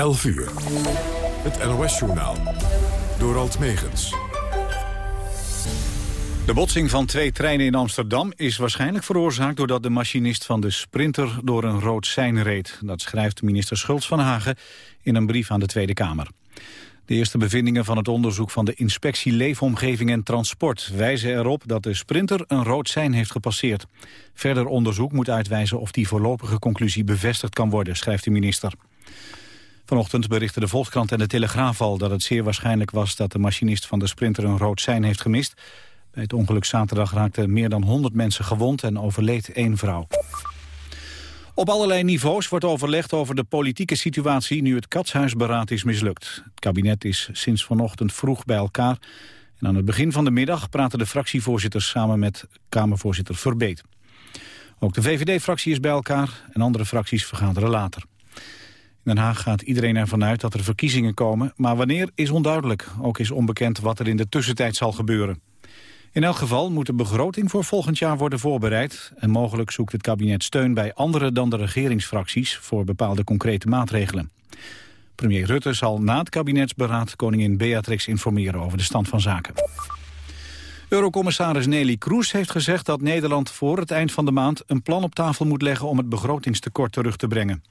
11 uur. Het NOS-journaal. Door Alt Megens. De botsing van twee treinen in Amsterdam is waarschijnlijk veroorzaakt... doordat de machinist van de Sprinter door een rood sein reed. Dat schrijft minister Schultz van Hagen in een brief aan de Tweede Kamer. De eerste bevindingen van het onderzoek van de inspectie Leefomgeving en Transport wijzen erop dat de Sprinter een rood sein heeft gepasseerd. Verder onderzoek moet uitwijzen of die voorlopige conclusie bevestigd kan worden, schrijft de minister. Vanochtend berichten de Volkskrant en de Telegraaf al dat het zeer waarschijnlijk was dat de machinist van de Sprinter een rood sein heeft gemist. Bij het ongeluk zaterdag raakten meer dan 100 mensen gewond en overleed één vrouw. Op allerlei niveaus wordt overlegd over de politieke situatie nu het katshuisberaad is mislukt. Het kabinet is sinds vanochtend vroeg bij elkaar. En aan het begin van de middag praten de fractievoorzitters samen met Kamervoorzitter Verbeet. Ook de VVD-fractie is bij elkaar en andere fracties vergaderen later. In Den Haag gaat iedereen ervan uit dat er verkiezingen komen, maar wanneer is onduidelijk. Ook is onbekend wat er in de tussentijd zal gebeuren. In elk geval moet de begroting voor volgend jaar worden voorbereid... en mogelijk zoekt het kabinet steun bij andere dan de regeringsfracties... voor bepaalde concrete maatregelen. Premier Rutte zal na het kabinetsberaad koningin Beatrix informeren over de stand van zaken. Eurocommissaris Nelly Kroes heeft gezegd dat Nederland voor het eind van de maand een plan op tafel moet leggen om het begrotingstekort terug te brengen.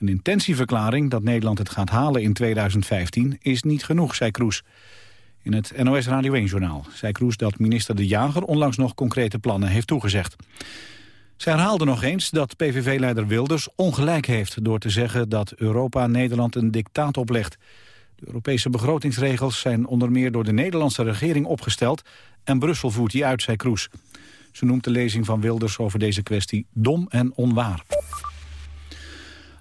Een intentieverklaring dat Nederland het gaat halen in 2015 is niet genoeg, zei Kroes. In het NOS Radio 1-journaal zei Kroes dat minister De Jager onlangs nog concrete plannen heeft toegezegd. Zij herhaalde nog eens dat PVV-leider Wilders ongelijk heeft door te zeggen dat Europa Nederland een dictaat oplegt. De Europese begrotingsregels zijn onder meer door de Nederlandse regering opgesteld en Brussel voert die uit, zei Kroes. Ze noemt de lezing van Wilders over deze kwestie dom en onwaar.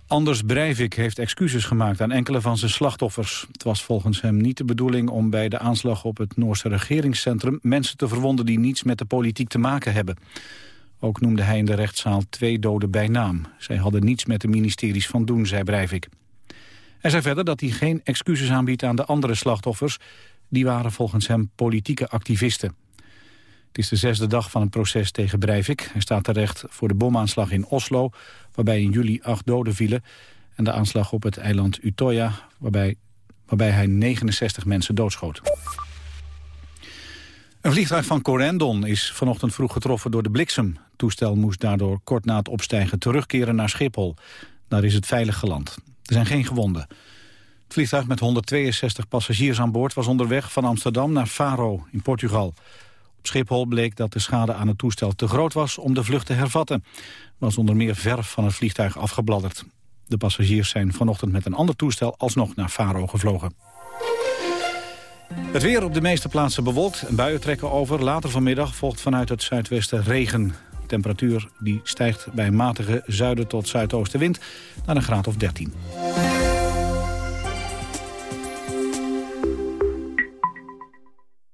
Anders Breivik heeft excuses gemaakt aan enkele van zijn slachtoffers. Het was volgens hem niet de bedoeling om bij de aanslag op het Noorse regeringscentrum... mensen te verwonden die niets met de politiek te maken hebben. Ook noemde hij in de rechtszaal twee doden bij naam. Zij hadden niets met de ministeries van doen, zei Breivik. Hij zei verder dat hij geen excuses aanbiedt aan de andere slachtoffers. Die waren volgens hem politieke activisten. Het is de zesde dag van het proces tegen Breivik. Hij staat terecht voor de bomaanslag in Oslo, waarbij in juli acht doden vielen... en de aanslag op het eiland Utoya, waarbij, waarbij hij 69 mensen doodschoot. Een vliegtuig van Corendon is vanochtend vroeg getroffen door de bliksem. Het toestel moest daardoor kort na het opstijgen terugkeren naar Schiphol. Daar is het veilig geland. Er zijn geen gewonden. Het vliegtuig met 162 passagiers aan boord was onderweg van Amsterdam naar Faro in Portugal. Op Schiphol bleek dat de schade aan het toestel te groot was om de vlucht te hervatten. Er was onder meer verf van het vliegtuig afgebladderd. De passagiers zijn vanochtend met een ander toestel alsnog naar Faro gevlogen. Het weer op de meeste plaatsen bewolkt en buien trekken over. Later vanmiddag volgt vanuit het zuidwesten regen. Temperatuur die stijgt bij matige zuiden tot zuidoostenwind naar een graad of 13.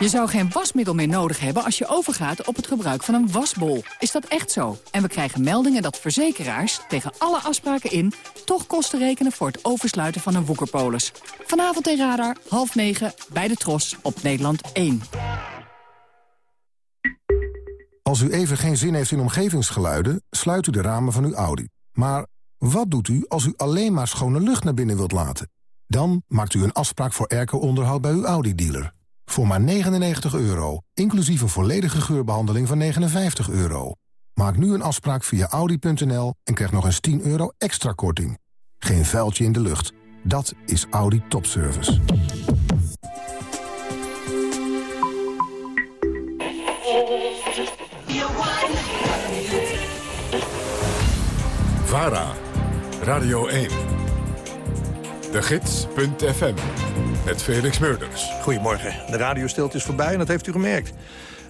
Je zou geen wasmiddel meer nodig hebben als je overgaat op het gebruik van een wasbol. Is dat echt zo? En we krijgen meldingen dat verzekeraars tegen alle afspraken in... toch kosten rekenen voor het oversluiten van een woekerpolis. Vanavond in Radar, half negen, bij de Tros op Nederland 1. Als u even geen zin heeft in omgevingsgeluiden... sluit u de ramen van uw Audi. Maar wat doet u als u alleen maar schone lucht naar binnen wilt laten? Dan maakt u een afspraak voor airco-onderhoud bij uw Audi-dealer voor maar 99 euro, inclusief een volledige geurbehandeling van 59 euro. Maak nu een afspraak via Audi.nl en krijg nog eens 10 euro extra korting. Geen vuiltje in de lucht. Dat is Audi Topservice. VARA, Radio 1. De Gids.fm met Felix Meurders. Goedemorgen. De radiostilte is voorbij en dat heeft u gemerkt.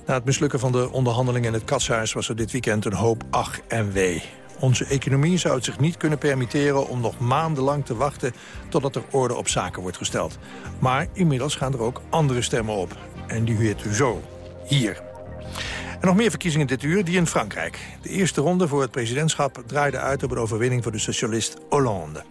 Na het mislukken van de onderhandelingen in het katshuis... was er dit weekend een hoop ach en wee. Onze economie zou het zich niet kunnen permitteren om nog maandenlang te wachten totdat er orde op zaken wordt gesteld. Maar inmiddels gaan er ook andere stemmen op. En die hoort u zo, hier. En nog meer verkiezingen dit uur, die in Frankrijk. De eerste ronde voor het presidentschap draaide uit op een overwinning voor de socialist Hollande.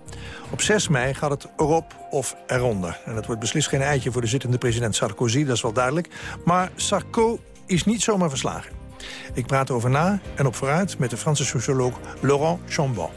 Op 6 mei gaat het erop of eronder. En dat wordt beslist geen eitje voor de zittende president Sarkozy, dat is wel duidelijk. Maar Sarko is niet zomaar verslagen. Ik praat over na en op vooruit met de Franse socioloog Laurent Chambon.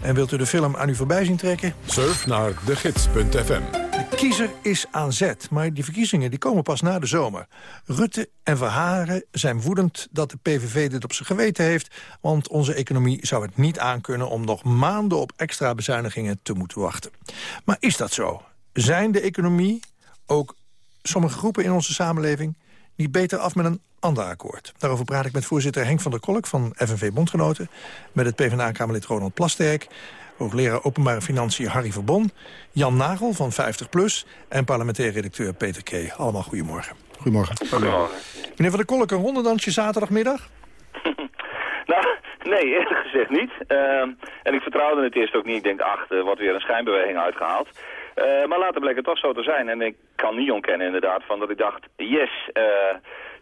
En wilt u de film aan u voorbij zien trekken? Surf naar degids.fm. Kiezer is aan zet, maar die verkiezingen die komen pas na de zomer. Rutte en Verharen zijn woedend dat de PVV dit op zijn geweten heeft... want onze economie zou het niet aankunnen om nog maanden op extra bezuinigingen te moeten wachten. Maar is dat zo? Zijn de economie, ook sommige groepen in onze samenleving niet beter af met een ander akkoord. Daarover praat ik met voorzitter Henk van der Kolk van FNV Bondgenoten... met het PvdA-kamerlid Ronald Plasterk... hoogleraar openbare financiën Harry Verbon... Jan Nagel van 50PLUS en parlementair redacteur Peter K. Allemaal goedemorgen. Goedemorgen. Goedemorgen. Meneer van der Kolk, een rondedansje zaterdagmiddag? nou, nee, eerlijk gezegd niet. Uh, en ik vertrouwde het eerst ook niet. Ik denk, ach, er wordt weer een schijnbeweging uitgehaald. Uh, maar later bleek het toch zo te zijn. En ik kan niet ontkennen inderdaad van dat ik dacht, yes, uh,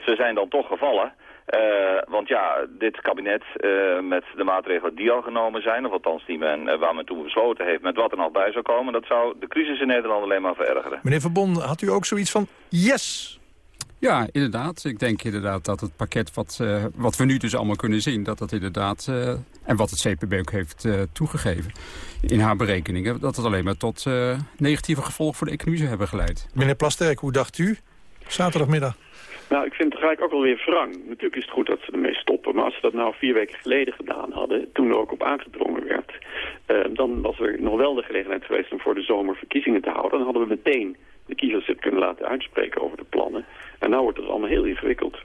ze zijn dan toch gevallen. Uh, want ja, dit kabinet uh, met de maatregelen die al genomen zijn... of althans die men, uh, waar men toen besloten heeft met wat er nog bij zou komen... dat zou de crisis in Nederland alleen maar verergeren. Meneer Verbon, had u ook zoiets van yes? Ja, inderdaad. Ik denk inderdaad dat het pakket wat, wat we nu dus allemaal kunnen zien... dat dat inderdaad, en wat het CPB ook heeft toegegeven in haar berekeningen... dat het alleen maar tot negatieve gevolgen voor de economie zou hebben geleid. Meneer Plasterk, hoe dacht u zaterdagmiddag? Nou, ik vind het tegelijk ook wel weer wrang. Natuurlijk is het goed dat ze ermee stoppen. Maar als ze dat nou vier weken geleden gedaan hadden, toen er ook op aangedrongen werd... Uh, dan was er nog wel de gelegenheid geweest om voor de zomer verkiezingen te houden. Dan hadden we meteen de kiezers het kunnen laten uitspreken over de plannen. En nu wordt het allemaal heel ingewikkeld.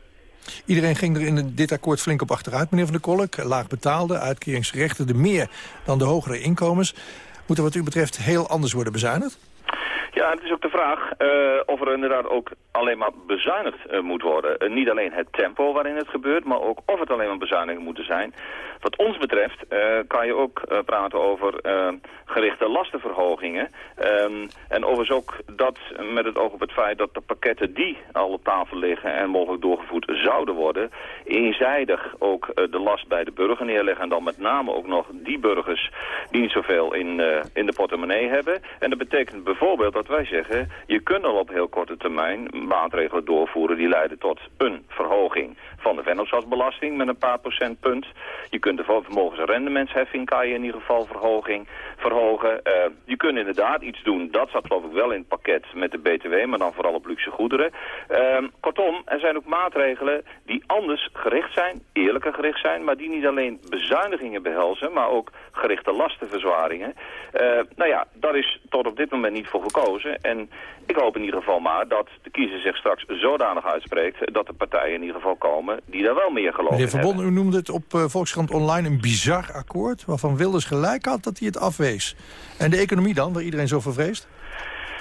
Iedereen ging er in dit akkoord flink op achteruit, meneer Van der Kolk. Laag betaalde, de meer dan de hogere inkomens. Moet er wat u betreft heel anders worden bezuinigd? Ja, het is ook de vraag uh, of er inderdaad ook alleen maar bezuinigd uh, moet worden. Uh, niet alleen het tempo waarin het gebeurt, maar ook of het alleen maar bezuinigingen moeten zijn. Wat ons betreft kan je ook praten over gerichte lastenverhogingen. Um, en overigens ook dat met het oog op het feit dat de pakketten die al op tafel liggen en mogelijk doorgevoerd zouden worden, eenzijdig ook de last bij de burger neerleggen. En dan met name ook nog die burgers die niet zoveel in, in de portemonnee hebben. En dat betekent bijvoorbeeld dat wij zeggen, je kunt al op heel korte termijn maatregelen doorvoeren die leiden tot een verhoging van de vennootschapsbelasting met een paar procentpunt. Je kunt de vermogens- en rendementsheffing kan je in ieder geval verhoging, verhogen. Uh, je kunt inderdaad iets doen, dat zat geloof ik wel in het pakket met de BTW, maar dan vooral op luxe goederen. Uh, kortom, er zijn ook maatregelen die anders gericht zijn, eerlijker gericht zijn, maar die niet alleen bezuinigingen behelzen, maar ook gerichte lastenverzwaringen. Uh, nou ja, daar is tot op dit moment niet voor gekozen. En ik hoop in ieder geval maar dat de kiezer zich straks zodanig uitspreekt dat de partijen in ieder geval komen die daar wel meer geloven Meneer Verbond, u noemde het op uh, Volkskrant Online een bizar akkoord... waarvan Wilders gelijk had dat hij het afwees. En de economie dan, waar iedereen zo voor vreest?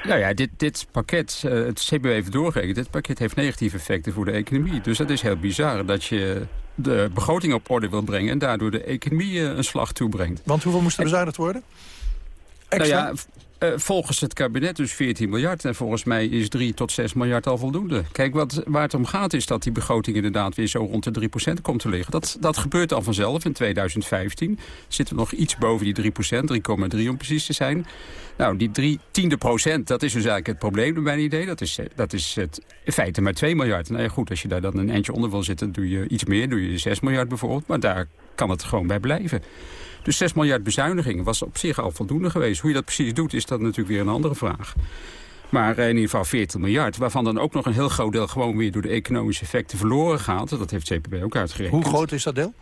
Nou ja, dit, dit pakket, uh, het CBW even doorgerekend, dit pakket heeft negatieve effecten voor de economie. Dus dat is heel bizar dat je de begroting op orde wil brengen... en daardoor de economie uh, een slag toebrengt. Want hoeveel moest er bezuinigd worden? Extra? Nou ja, Uh, volgens het kabinet dus 14 miljard. En volgens mij is 3 tot 6 miljard al voldoende. Kijk, wat, waar het om gaat is dat die begroting inderdaad weer zo rond de 3% komt te liggen. Dat, dat gebeurt al vanzelf. In 2015 zitten we nog iets boven die 3% 3,3 om precies te zijn. Nou, die 3 tiende procent, dat is dus eigenlijk het probleem naar mijn idee. Dat is, dat is het, in feite maar 2 miljard. Nou ja, goed, als je daar dan een eindje onder wil zitten, doe je iets meer. Doe je 6 miljard bijvoorbeeld. Maar daar kan het gewoon bij blijven. Dus 6 miljard bezuinigingen was op zich al voldoende geweest. Hoe je dat precies doet, is dat natuurlijk weer een andere vraag. Maar in ieder geval 40 miljard, waarvan dan ook nog een heel groot deel... gewoon weer door de economische effecten verloren gaat. Dat heeft CPB ook uitgerekend. Hoe groot is dat deel?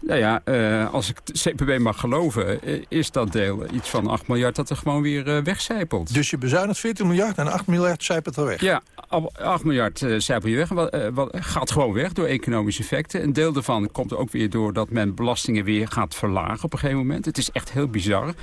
Nou ja, uh, als ik CPB mag geloven, uh, is dat deel iets van 8 miljard dat er gewoon weer uh, wegcijpelt. Dus je bezuinigt 14 miljard en 8 miljard zijpelt er weg? Ja, 8 miljard zijpel je weg. Wat, wat, gaat gewoon weg door economische effecten. Een deel daarvan komt ook weer door dat men belastingen weer gaat verlagen op een gegeven moment. Het is echt heel bizar.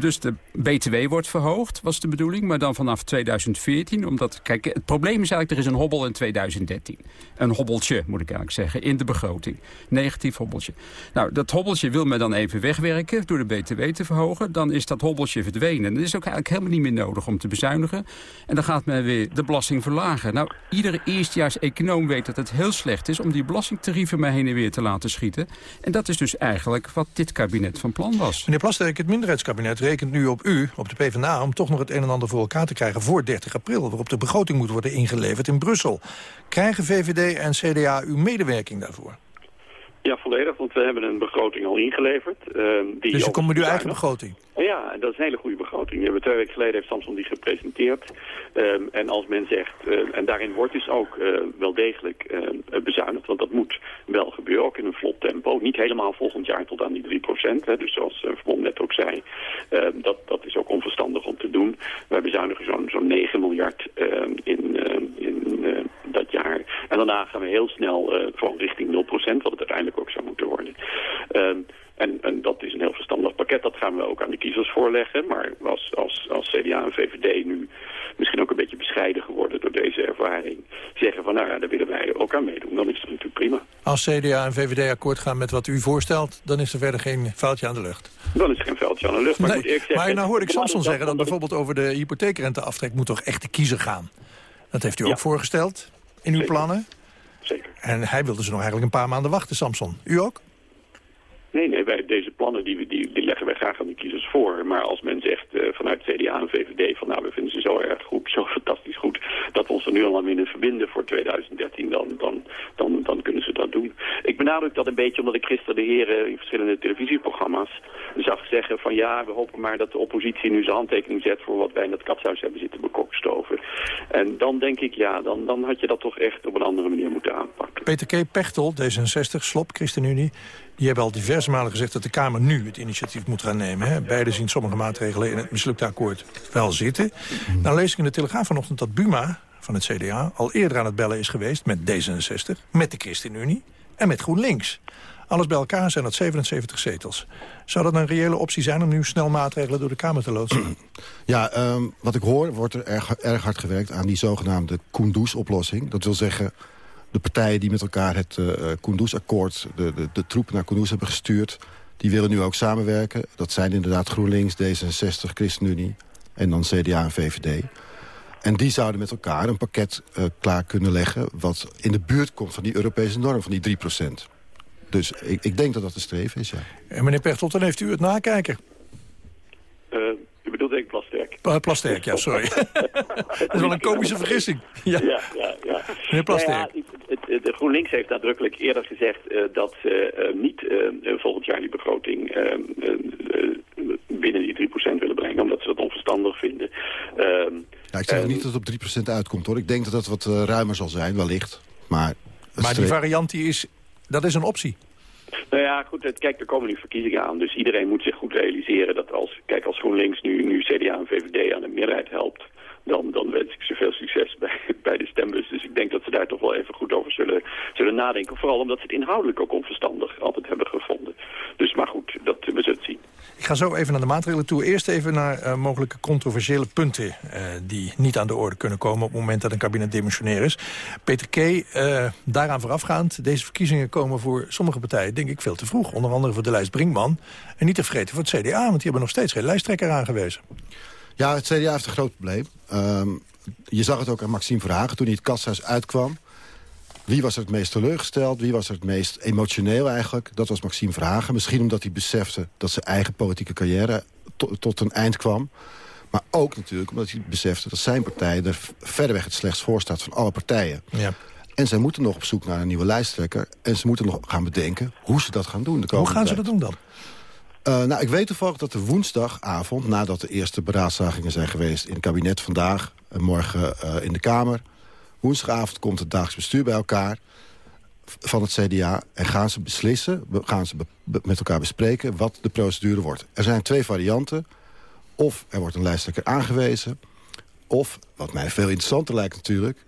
Dus de BTW wordt verhoogd, was de bedoeling. Maar dan vanaf 2014. Omdat, kijk, het probleem is eigenlijk, er is een hobbel in 2013. Een hobbeltje, moet ik eigenlijk zeggen, in de begroting. Negatief hobbeltje. Nou, dat hobbeltje wil men dan even wegwerken door de BTW te verhogen. Dan is dat hobbeltje verdwenen. En dat is ook eigenlijk helemaal niet meer nodig om te bezuinigen. En dan gaat men weer de belasting verlagen. Nou, iedere eerstejaars econoom weet dat het heel slecht is... om die belastingtarieven maar heen en weer te laten schieten. En dat is dus eigenlijk wat dit kabinet van plan was. Meneer Plasterk, het minderheidskabinet rekent nu op u, op de PvdA... om toch nog het een en ander voor elkaar te krijgen voor 30 april... waarop de begroting moet worden ingeleverd in Brussel. Krijgen VVD en CDA uw medewerking daarvoor? Ja, volledig, want we hebben een begroting al ingeleverd. Uh, die dus je komt met uw eigen begroting? Ja, dat is een hele goede begroting. We hebben twee weken geleden heeft Samson die gepresenteerd. Um, en als men zegt, uh, en daarin wordt dus ook uh, wel degelijk bezuinigd, want dat moet wel gebeuren, ook in een vlot tempo. Niet helemaal volgend jaar tot aan die 3%. Hè, dus zoals Verbond net ook zei, dat, dat is ook onverstandig om te doen. Wij bezuinigen zo'n zo'n 9 miljard in, in dat jaar. En daarna gaan we heel snel uh, gewoon richting 0%, wat het uiteindelijk ook zou moeten worden. Uh, en, en, dat is een heel verstandig pakket. Dat gaan we ook aan de kiezers voorleggen. Maar als, als, als CDA en VVD nu misschien ook een beetje bescheiden geworden door deze ervaring... zeggen van nou ja, daar willen wij ook aan meedoen. Dan is dat natuurlijk prima. Als CDA en VVD akkoord gaan met wat u voorstelt... dan is er verder geen vuiltje aan de lucht. Dan is er geen vuiltje aan de lucht. Maar, nee, zeggen, maar nou hoorde ik Samson zeggen dat bijvoorbeeld over de hypotheekrenteaftrek... moet toch echt de kiezer gaan. Dat heeft u ook voorgesteld in uw plannen? Zeker. En hij wilde ze nog eigenlijk een paar maanden wachten, Samson. U ook? Nee, nee, wij, deze plannen die, die, die leggen wij graag aan de kiezers voor. Maar als men zegt uh, vanuit CDA en VVD van nou, we vinden ze zo erg goed, zo fantastisch goed, dat we ons er nu al aan willen verbinden voor 2013, dan, dan, dan, dan kunnen ze dat doen. Ik benadruk dat een beetje omdat ik gisteren de heren in verschillende televisieprogramma's zag zeggen van ja, we hopen maar dat de oppositie nu zijn handtekening zet voor wat wij in het katshuis hebben zitten bekokstoven. En dan denk ik, ja, dan, dan had je dat toch echt op een andere manier moeten aanpakken. Peter K. Pechtel, D66, Slop, ChristenUnie, die hebben al diverse malen gezegd dat de Kamer nu het initiatief moet gaan nemen. Hè. Beide zien sommige maatregelen in het mislukte akkoord wel zitten. Nou lees ik in de Telegraaf vanochtend dat Buma van het CDA al eerder aan het bellen is geweest met D66, met de ChristenUnie en met GroenLinks. Alles bij elkaar zijn dat 77 zetels. Zou dat een reële optie zijn om nu snel maatregelen door de Kamer te loodsen? Ja, um, wat ik hoor wordt er erg, erg hard gewerkt aan die zogenaamde Kunduz-oplossing. Dat wil zeggen de partijen die met elkaar het uh, Kunduz-akkoord... De, de, de troepen naar Kunduz hebben gestuurd... die willen nu ook samenwerken. Dat zijn inderdaad GroenLinks, D66, ChristenUnie... en dan CDA en VVD. En die zouden met elkaar een pakket uh, klaar kunnen leggen... wat in de buurt komt van die Europese norm van die 3 Dus ik, ik, denk dat dat de streven is, ja. En meneer Pechtold, dan heeft u het nakijken. Uh, u bedoelt denk ik Plasterk. Uh, Plasterk, ja, sorry. dat is wel een komische vergissing. Ja, ja, ja. ja. Meneer Plasterk. Ja, de GroenLinks heeft nadrukkelijk eerder gezegd uh, dat ze uh, niet uh, volgend jaar die begroting binnen die 3% willen brengen, omdat ze dat onverstandig vinden. Ehm, ja, ik zeg niet dat het op 3% uitkomt hoor. Ik denk dat dat wat ruimer zal zijn, wellicht. Maar, maar die variant die is, dat is een optie. Nou ja, goed, kijk, er komen nu verkiezingen aan. Dus iedereen moet zich goed realiseren dat als, kijk, als GroenLinks nu, nu CDA en VVD aan de meerderheid helpt dan, dan wens ik ze veel succes bij, bij de stembus. Dus ik denk dat ze daar toch wel even goed over zullen, zullen nadenken. Vooral omdat ze het inhoudelijk ook onverstandig altijd hebben gevonden. Dus maar goed, dat, we zullen zien. Ik ga zo even naar de maatregelen toe. Eerst even naar uh, mogelijke controversiële punten... Uh, die niet aan de orde kunnen komen op het moment dat een kabinet demissionair is. Peter K., uh, daaraan voorafgaand... deze verkiezingen komen voor sommige partijen denk ik veel te vroeg. Onder andere voor de lijst Brinkman. En niet te vergeten voor het CDA, want die hebben nog steeds geen lijsttrekker aangewezen. Ja, het CDA heeft een groot probleem. Um, je zag het ook aan Maxime Verhagen toen hij het kasthuis uitkwam. Wie was er het meest teleurgesteld? Wie was er het meest emotioneel eigenlijk? Dat was Maxime Verhagen. Misschien omdat hij besefte dat zijn eigen politieke carrière to tot een eind kwam. Maar ook natuurlijk omdat hij besefte dat zijn partij... er verreweg het slechtst voor staat van alle partijen. Ja. En zij moeten nog op zoek naar een nieuwe lijsttrekker. En ze moeten nog gaan bedenken hoe ze dat gaan doen. De hoe gaan ze dat doen dan? Uh, nou, ik weet toevallig dat de woensdagavond... nadat de eerste beraadslagingen zijn geweest in het kabinet vandaag... en morgen uh, in de Kamer... woensdagavond komt het dagelijks bestuur bij elkaar van het CDA... en gaan ze beslissen, gaan ze met elkaar bespreken... wat de procedure wordt. Er zijn twee varianten. Of er wordt een lijsttrekker aangewezen... of, wat mij veel interessanter lijkt natuurlijk...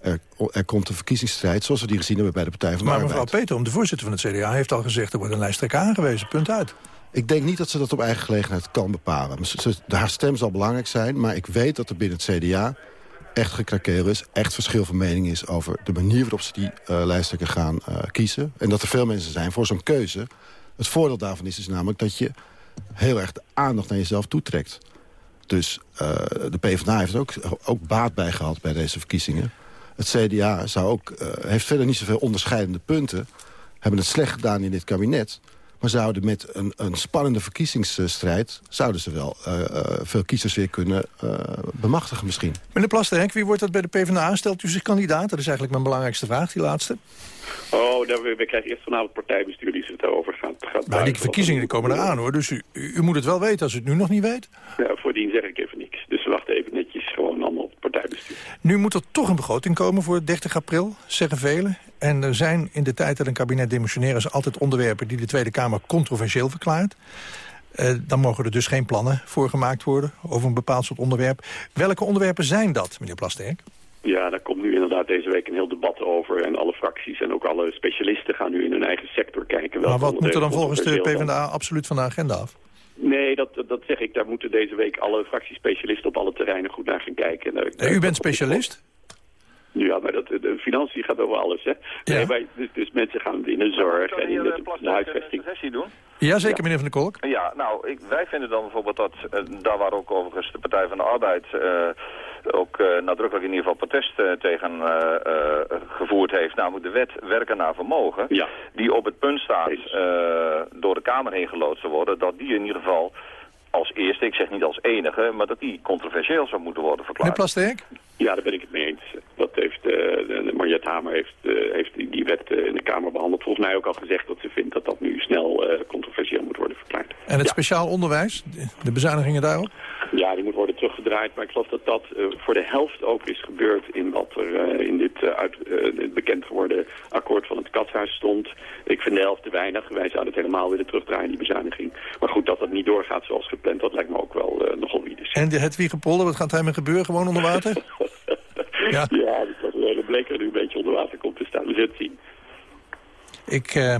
Er, er, komt een verkiezingsstrijd zoals we die gezien hebben bij de Partij van de maar Arbeid. Maar mevrouw Peter, de voorzitter van het CDA, heeft al gezegd... er wordt een lijsttrekker aangewezen, punt uit. Ik denk niet dat ze dat op eigen gelegenheid kan bepalen. Haar stem zal belangrijk zijn, maar ik weet dat er binnen het CDA echt gekrakeel is, echt verschil van mening is... over de manier waarop ze die uh, gaan uh, kiezen. En dat er veel mensen zijn voor zo'n keuze. Het voordeel daarvan is, is namelijk dat je heel erg de aandacht naar jezelf toetrekt. Dus uh, de PvdA heeft ook, ook baat bij gehad bij deze verkiezingen. Het CDA zou ook, heeft verder niet zoveel onderscheidende punten. Hebben het slecht gedaan in dit kabinet... Maar zouden met een, een spannende verkiezingsstrijd... zouden ze wel uh, uh, veel kiezers weer kunnen uh, bemachtigen misschien. Meneer Plasterk, wie wordt dat bij de PvdA? Stelt u zich kandidaat? Dat is eigenlijk mijn belangrijkste vraag, die laatste. Oh, nou, we, we, krijgen eerst vanavond partijbestuur die het daarover gaat. gaat maar die verkiezingen die komen eraan hoor, dus u, u, moet het wel weten als u het nu nog niet weet. Ja, voordien zeg ik even niks. Dus we wachten even netjes gewoon Nu moet er toch een begroting komen voor 30 april, zeggen velen. En er zijn in de tijd dat een kabinet demissionair is... altijd onderwerpen die de Tweede Kamer controversieel verklaart. Uh, dan mogen er dus geen plannen voor gemaakt worden over een bepaald soort onderwerp. Welke onderwerpen zijn dat, meneer Plasterk? Ja, daar komt nu inderdaad deze week een heel debat over. En alle fracties en ook alle specialisten gaan nu in hun eigen sector kijken. Maar wat moet er dan volgens de PvdA absoluut van de agenda af? Nee, dat, dat zeg ik. Daar moeten deze week alle fractiespecialisten op alle terreinen goed naar gaan kijken. U bent specialist? Ja, maar dat, de financiën gaat over alles, hè. Nee, maar, dus, dus, mensen gaan in de zorg en in de, de huisvesting. doen? Ja, zeker, meneer Van der Kolk. Ja, nou, ik, wij vinden dan bijvoorbeeld dat, uh, daar waar ook overigens de Partij van de Arbeid... Uh, ook uh, nadrukkelijk in ieder geval protest tegen gevoerd heeft. Namelijk de wet werken naar vermogen. Ja. Die op het punt staat door de Kamer heen geloodst te worden. Dat die in ieder geval als eerste, ik zeg niet als enige, maar dat die controversieel zou moeten worden verklaard. Meneer Plasterk? Ja, daar ben ik het mee eens. Dat heeft, uh, Mariette Hamer heeft, uh, heeft die, die wet uh, in de Kamer behandeld. Volgens mij ook al gezegd dat ze vindt dat dat nu snel controversieel moet worden verklaard. En het speciaal onderwijs, de bezuinigingen daarop? Ja, die moet worden teruggedraaid. Maar ik geloof dat dat voor de helft ook is gebeurd in wat er in dit uit, bekend geworden akkoord van het katshuis stond. Ik vind de helft te weinig. Wij zouden het helemaal willen terugdraaien, die bezuiniging. Maar goed, dat dat niet doorgaat zoals gepland, dat lijkt me ook wel nogal wie. En de Hedwige wat gaat daarmee gebeuren? Gewoon onder water? Ja, ja dat hele bleker nu een beetje onder water komt te staan. We zullen het zien. Ik uh,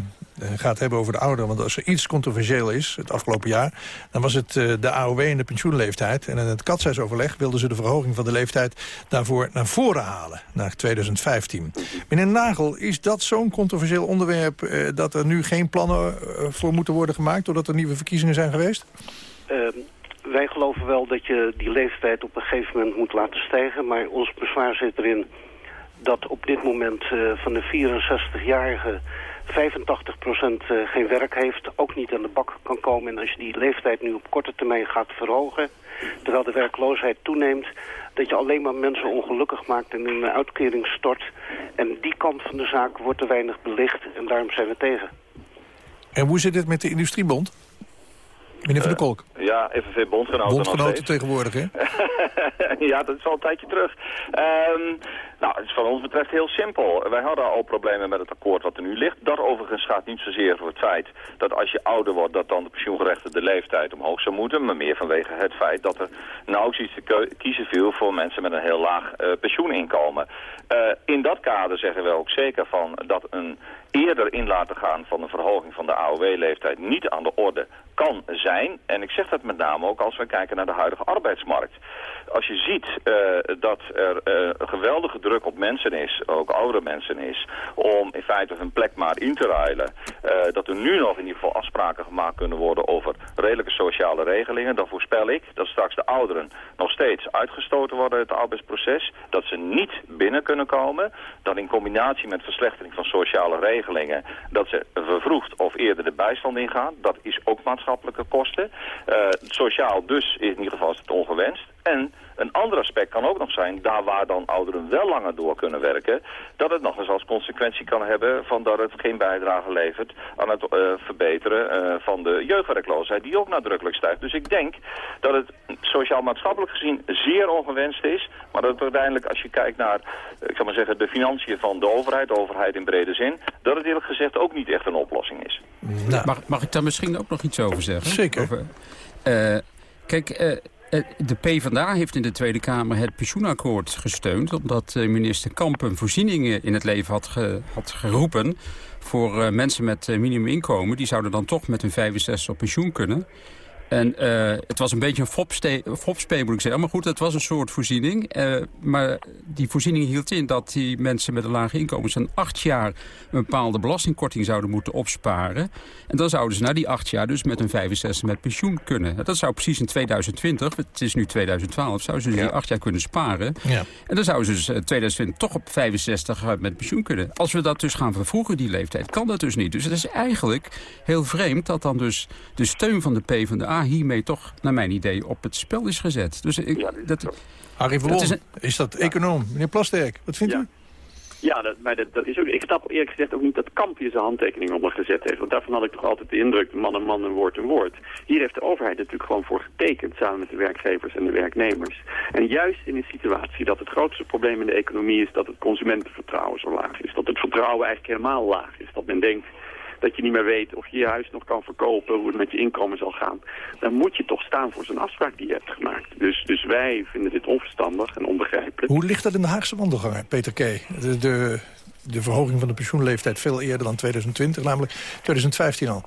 ga het hebben over de ouderen. Want als er iets controversieel is, het afgelopen jaar... dan was het uh, de AOW en de pensioenleeftijd. En in het katshuisoverleg wilden ze de verhoging van de leeftijd... daarvoor naar voren halen, naar 2015. Meneer Nagel, is dat zo'n controversieel onderwerp... Uh, dat er nu geen plannen voor moeten worden gemaakt... doordat er nieuwe verkiezingen zijn geweest? Ehm, wij geloven wel dat je die leeftijd op een gegeven moment moet laten stijgen. Maar ons bezwaar zit erin dat op dit moment uh, van de 64-jarigen 85% uh, geen werk heeft, ook niet aan de bak kan komen. En als je die leeftijd nu op korte termijn gaat verhogen, terwijl de werkloosheid toeneemt, dat je alleen maar mensen ongelukkig maakt en in een uitkering stort. En die kant van de zaak wordt te weinig belicht en daarom zijn we tegen. En hoe zit het met de Industriebond? Meneer Van der Kolk. Uh, ja, FNV Bondgenoten Bondgenoten tegenwoordig, hè? ja, dat is al een tijdje terug. Um, nou, het is van ons betreft heel simpel. Wij hadden al problemen met het akkoord wat er nu ligt. Dat overigens gaat niet zozeer voor het feit dat als je ouder wordt... dat dan de pensioengerechtigde leeftijd omhoog zou moeten. Maar meer vanwege het feit dat er nauwelijks iets te kiezen viel... voor mensen met een heel laag uh, pensioeninkomen. Uh, in dat kader zeggen we ook zeker van dat een eerder in laten gaan van een verhoging van de AOW-leeftijd niet aan de orde kan zijn. En ik zeg dat met name ook als we kijken naar de huidige arbeidsmarkt. Als je ziet uh, dat er geweldige druk op mensen is, ook oudere mensen is, om in feite hun plek maar in te ruilen. Uh, dat er nu nog in ieder geval afspraken gemaakt kunnen worden over redelijke sociale regelingen. Dan voorspel ik dat straks de ouderen nog steeds uitgestoten worden uit het arbeidsproces. Dat ze niet binnen kunnen komen. Dan in combinatie met verslechtering van sociale regelingen, dat ze vervroegd of eerder de bijstand ingaan. Dat is ook maatschappelijke kosten. sociaal dus in ieder geval is het ongewenst. En een ander aspect kan ook nog zijn, daar waar dan ouderen wel langer door kunnen werken, dat het nog eens als consequentie kan hebben van dat het geen bijdrage levert aan het uh, verbeteren uh, van de jeugdwerkloosheid, die ook nadrukkelijk stijgt. Dus ik denk dat het sociaal-maatschappelijk gezien zeer ongewenst is, maar dat het uiteindelijk, als je kijkt naar, ik zal maar zeggen, de financiën van de overheid, de overheid in brede zin, dat het eerlijk gezegd ook niet echt een oplossing is. Nou. Mag, mag ik daar misschien ook nog iets over zeggen? Zeker. Over, uh, kijk, de PvdA heeft in de Tweede Kamer het pensioenakkoord gesteund... omdat minister Kamp een voorzieningen in het leven had, had geroepen... voor mensen met minimuminkomen. Die zouden dan toch met hun 65 op pensioen kunnen. En uh, het was een beetje een fopspee, moet ik zeggen. Maar goed, het was een soort voorziening. Uh, maar die voorziening hield in dat die mensen met een lage inkomen... een acht jaar een bepaalde belastingkorting zouden moeten opsparen. En dan zouden ze na die acht jaar dus met een 65 met pensioen kunnen. Dat zou precies in 2020, het is nu 2012, zouden ze dus die acht jaar kunnen sparen. Ja. En dan zouden ze dus 2020 eh, toch op 65 met pensioen kunnen. Als we dat dus gaan vervroegen, die leeftijd, kan dat dus niet. Dus het is eigenlijk heel vreemd dat dan dus de steun van de PvdA hiermee toch, naar mijn idee, op het spel is gezet. Dus ik, ja, dat, Harry Verbon, is, is, dat econoom? Meneer Plasterk, wat vindt u? Ja, dat, maar dat, dat, is ook, ik snap eerlijk gezegd ook niet dat Kampje zijn handtekening onder gezet heeft. Want daarvan had ik toch altijd de indruk, man en man en woord en woord. Hier heeft de overheid natuurlijk gewoon voor getekend, samen met de werkgevers en de werknemers. En juist in een situatie dat het grootste probleem in de economie is dat het consumentenvertrouwen zo laag is. Dat het vertrouwen eigenlijk helemaal laag is. Dat men denkt, dat je niet meer weet of je je huis nog kan verkopen, hoe het met je inkomen zal gaan. Dan moet je toch staan voor zo'n afspraak die je hebt gemaakt. Dus, dus wij vinden dit onverstandig en onbegrijpelijk. Hoe ligt dat in de Haagse wandelgangen, Peter K? De, de, de verhoging van de pensioenleeftijd veel eerder dan 2020, namelijk 2015 al.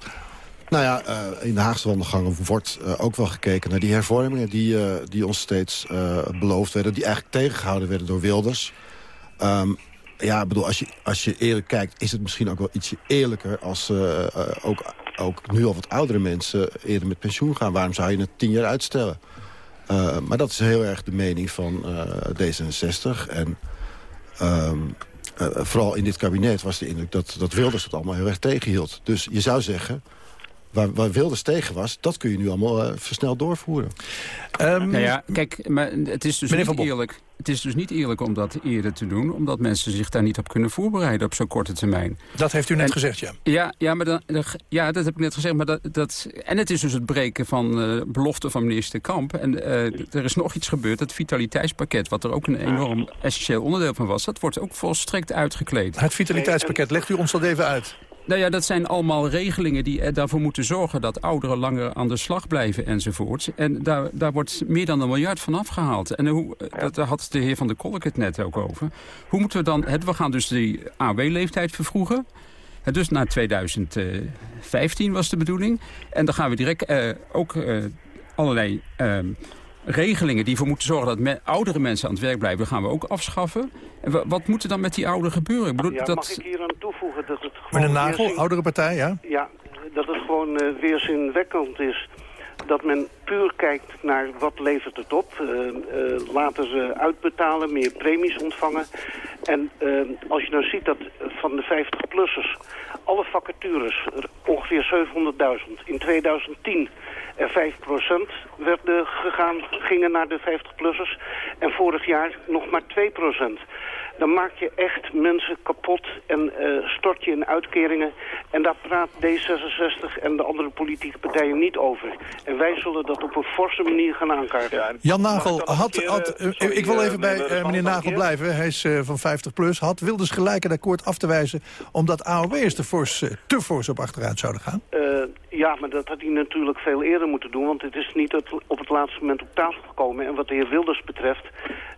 Nou ja, uh, in de Haagse wandelgangen wordt uh, ook wel gekeken naar die hervormingen... die, uh, die ons steeds beloofd werden, die eigenlijk tegengehouden werden door Wilders. Um, ja, bedoel, als je, als je eerlijk kijkt, is het misschien ook wel ietsje eerlijker... als uh, ook, ook nu al wat oudere mensen eerder met pensioen gaan. Waarom zou je het tien jaar uitstellen? Uh, maar dat is heel erg de mening van D66. En um, vooral in dit kabinet was de indruk dat, dat Wilders het allemaal heel erg tegenhield. Dus je zou zeggen, waar, waar Wilders tegen was... dat kun je nu allemaal uh, versneld doorvoeren. Um, nou ja, kijk, maar het is dus niet eerlijk. Het is dus niet eerlijk om dat eerder te doen... omdat mensen zich daar niet op kunnen voorbereiden op zo'n korte termijn. Dat heeft u net gezegd, ja. Ja, ja, maar dan, ja, dat heb ik net gezegd. Maar dat, dat, en het is dus het breken van uh, beloften van minister Kamp. En uh, er is nog iets gebeurd, het vitaliteitspakket... wat er ook een enorm essentieel onderdeel van was... dat wordt ook volstrekt uitgekleed. Het vitaliteitspakket, legt u ons dat even uit. Nou ja, dat zijn allemaal regelingen die ervoor moeten zorgen... dat ouderen langer aan de slag blijven enzovoort. En daar, daar wordt meer dan een miljard van afgehaald. En hoe, dat had de heer Van der Kolk het net ook over. Hoe moeten we dan... We gaan dus die AW-leeftijd vervroegen. Dus naar 2015 was de bedoeling. En dan gaan we direct eh, ook eh, allerlei... Uh, regelingen die ervoor moeten zorgen dat oudere mensen aan het werk blijven, gaan we ook afschaffen. En wat moet er dan met die ouderen gebeuren? Ik bedoel, ja, dat... Mag ik hier aan toevoegen dat het gewoon... Meneer Nagel, oudere partij, ja? Ja, dat het gewoon uh, weerzinwekkend is dat men puur kijkt naar wat levert het op. Uh, laten ze uitbetalen, meer premies ontvangen. En uh, als je nou ziet dat van de 50-plussers alle vacatures, ongeveer 700.000, in 2010 er 5% werden gegaan, gingen naar de 50-plussers. En vorig jaar nog maar 2% dan maak je echt mensen kapot en uh, stort je in uitkeringen. En daar praat D66 en de andere politieke partijen niet over. En wij zullen dat op een forse manier gaan aankaarten. Jan Nagel, had, had, eh, ik wil even bij uh, meneer Nagel blijven. Hij is van 50 plus. Had Wilders gelijk het akkoord af te wijzen... omdat AOW'ers te fors, te fors op achteruit zouden gaan? ja, maar dat had hij natuurlijk veel eerder moeten doen. Want het is niet op het laatste moment op tafel gekomen. En wat de heer Wilders betreft...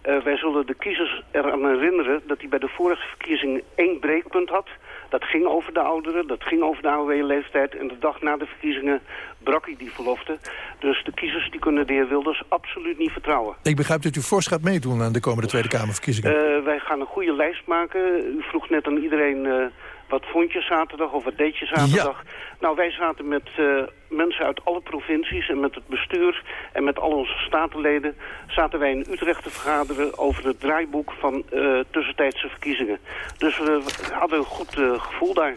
wij zullen de kiezers eraan herinneren dat hij bij de vorige verkiezingen één breekpunt had. Dat ging over de ouderen, dat ging over de AOW-leeftijd. En de dag na de verkiezingen brak hij die belofte. Dus de kiezers die kunnen de heer Wilders absoluut niet vertrouwen. Ik begrijp dat u fors gaat meedoen aan de komende Tweede Kamerverkiezingen. Uh, wij gaan een goede lijst maken. U vroeg net aan iedereen... Uh, wat vond je zaterdag of wat deed je zaterdag? Nou, wij zaten met uh, mensen uit alle provincies en met het bestuur en met al onze statenleden... zaten wij in Utrecht te vergaderen over het draaiboek van uh, tussentijdse verkiezingen. Dus we hadden een goed uh, gevoel daar.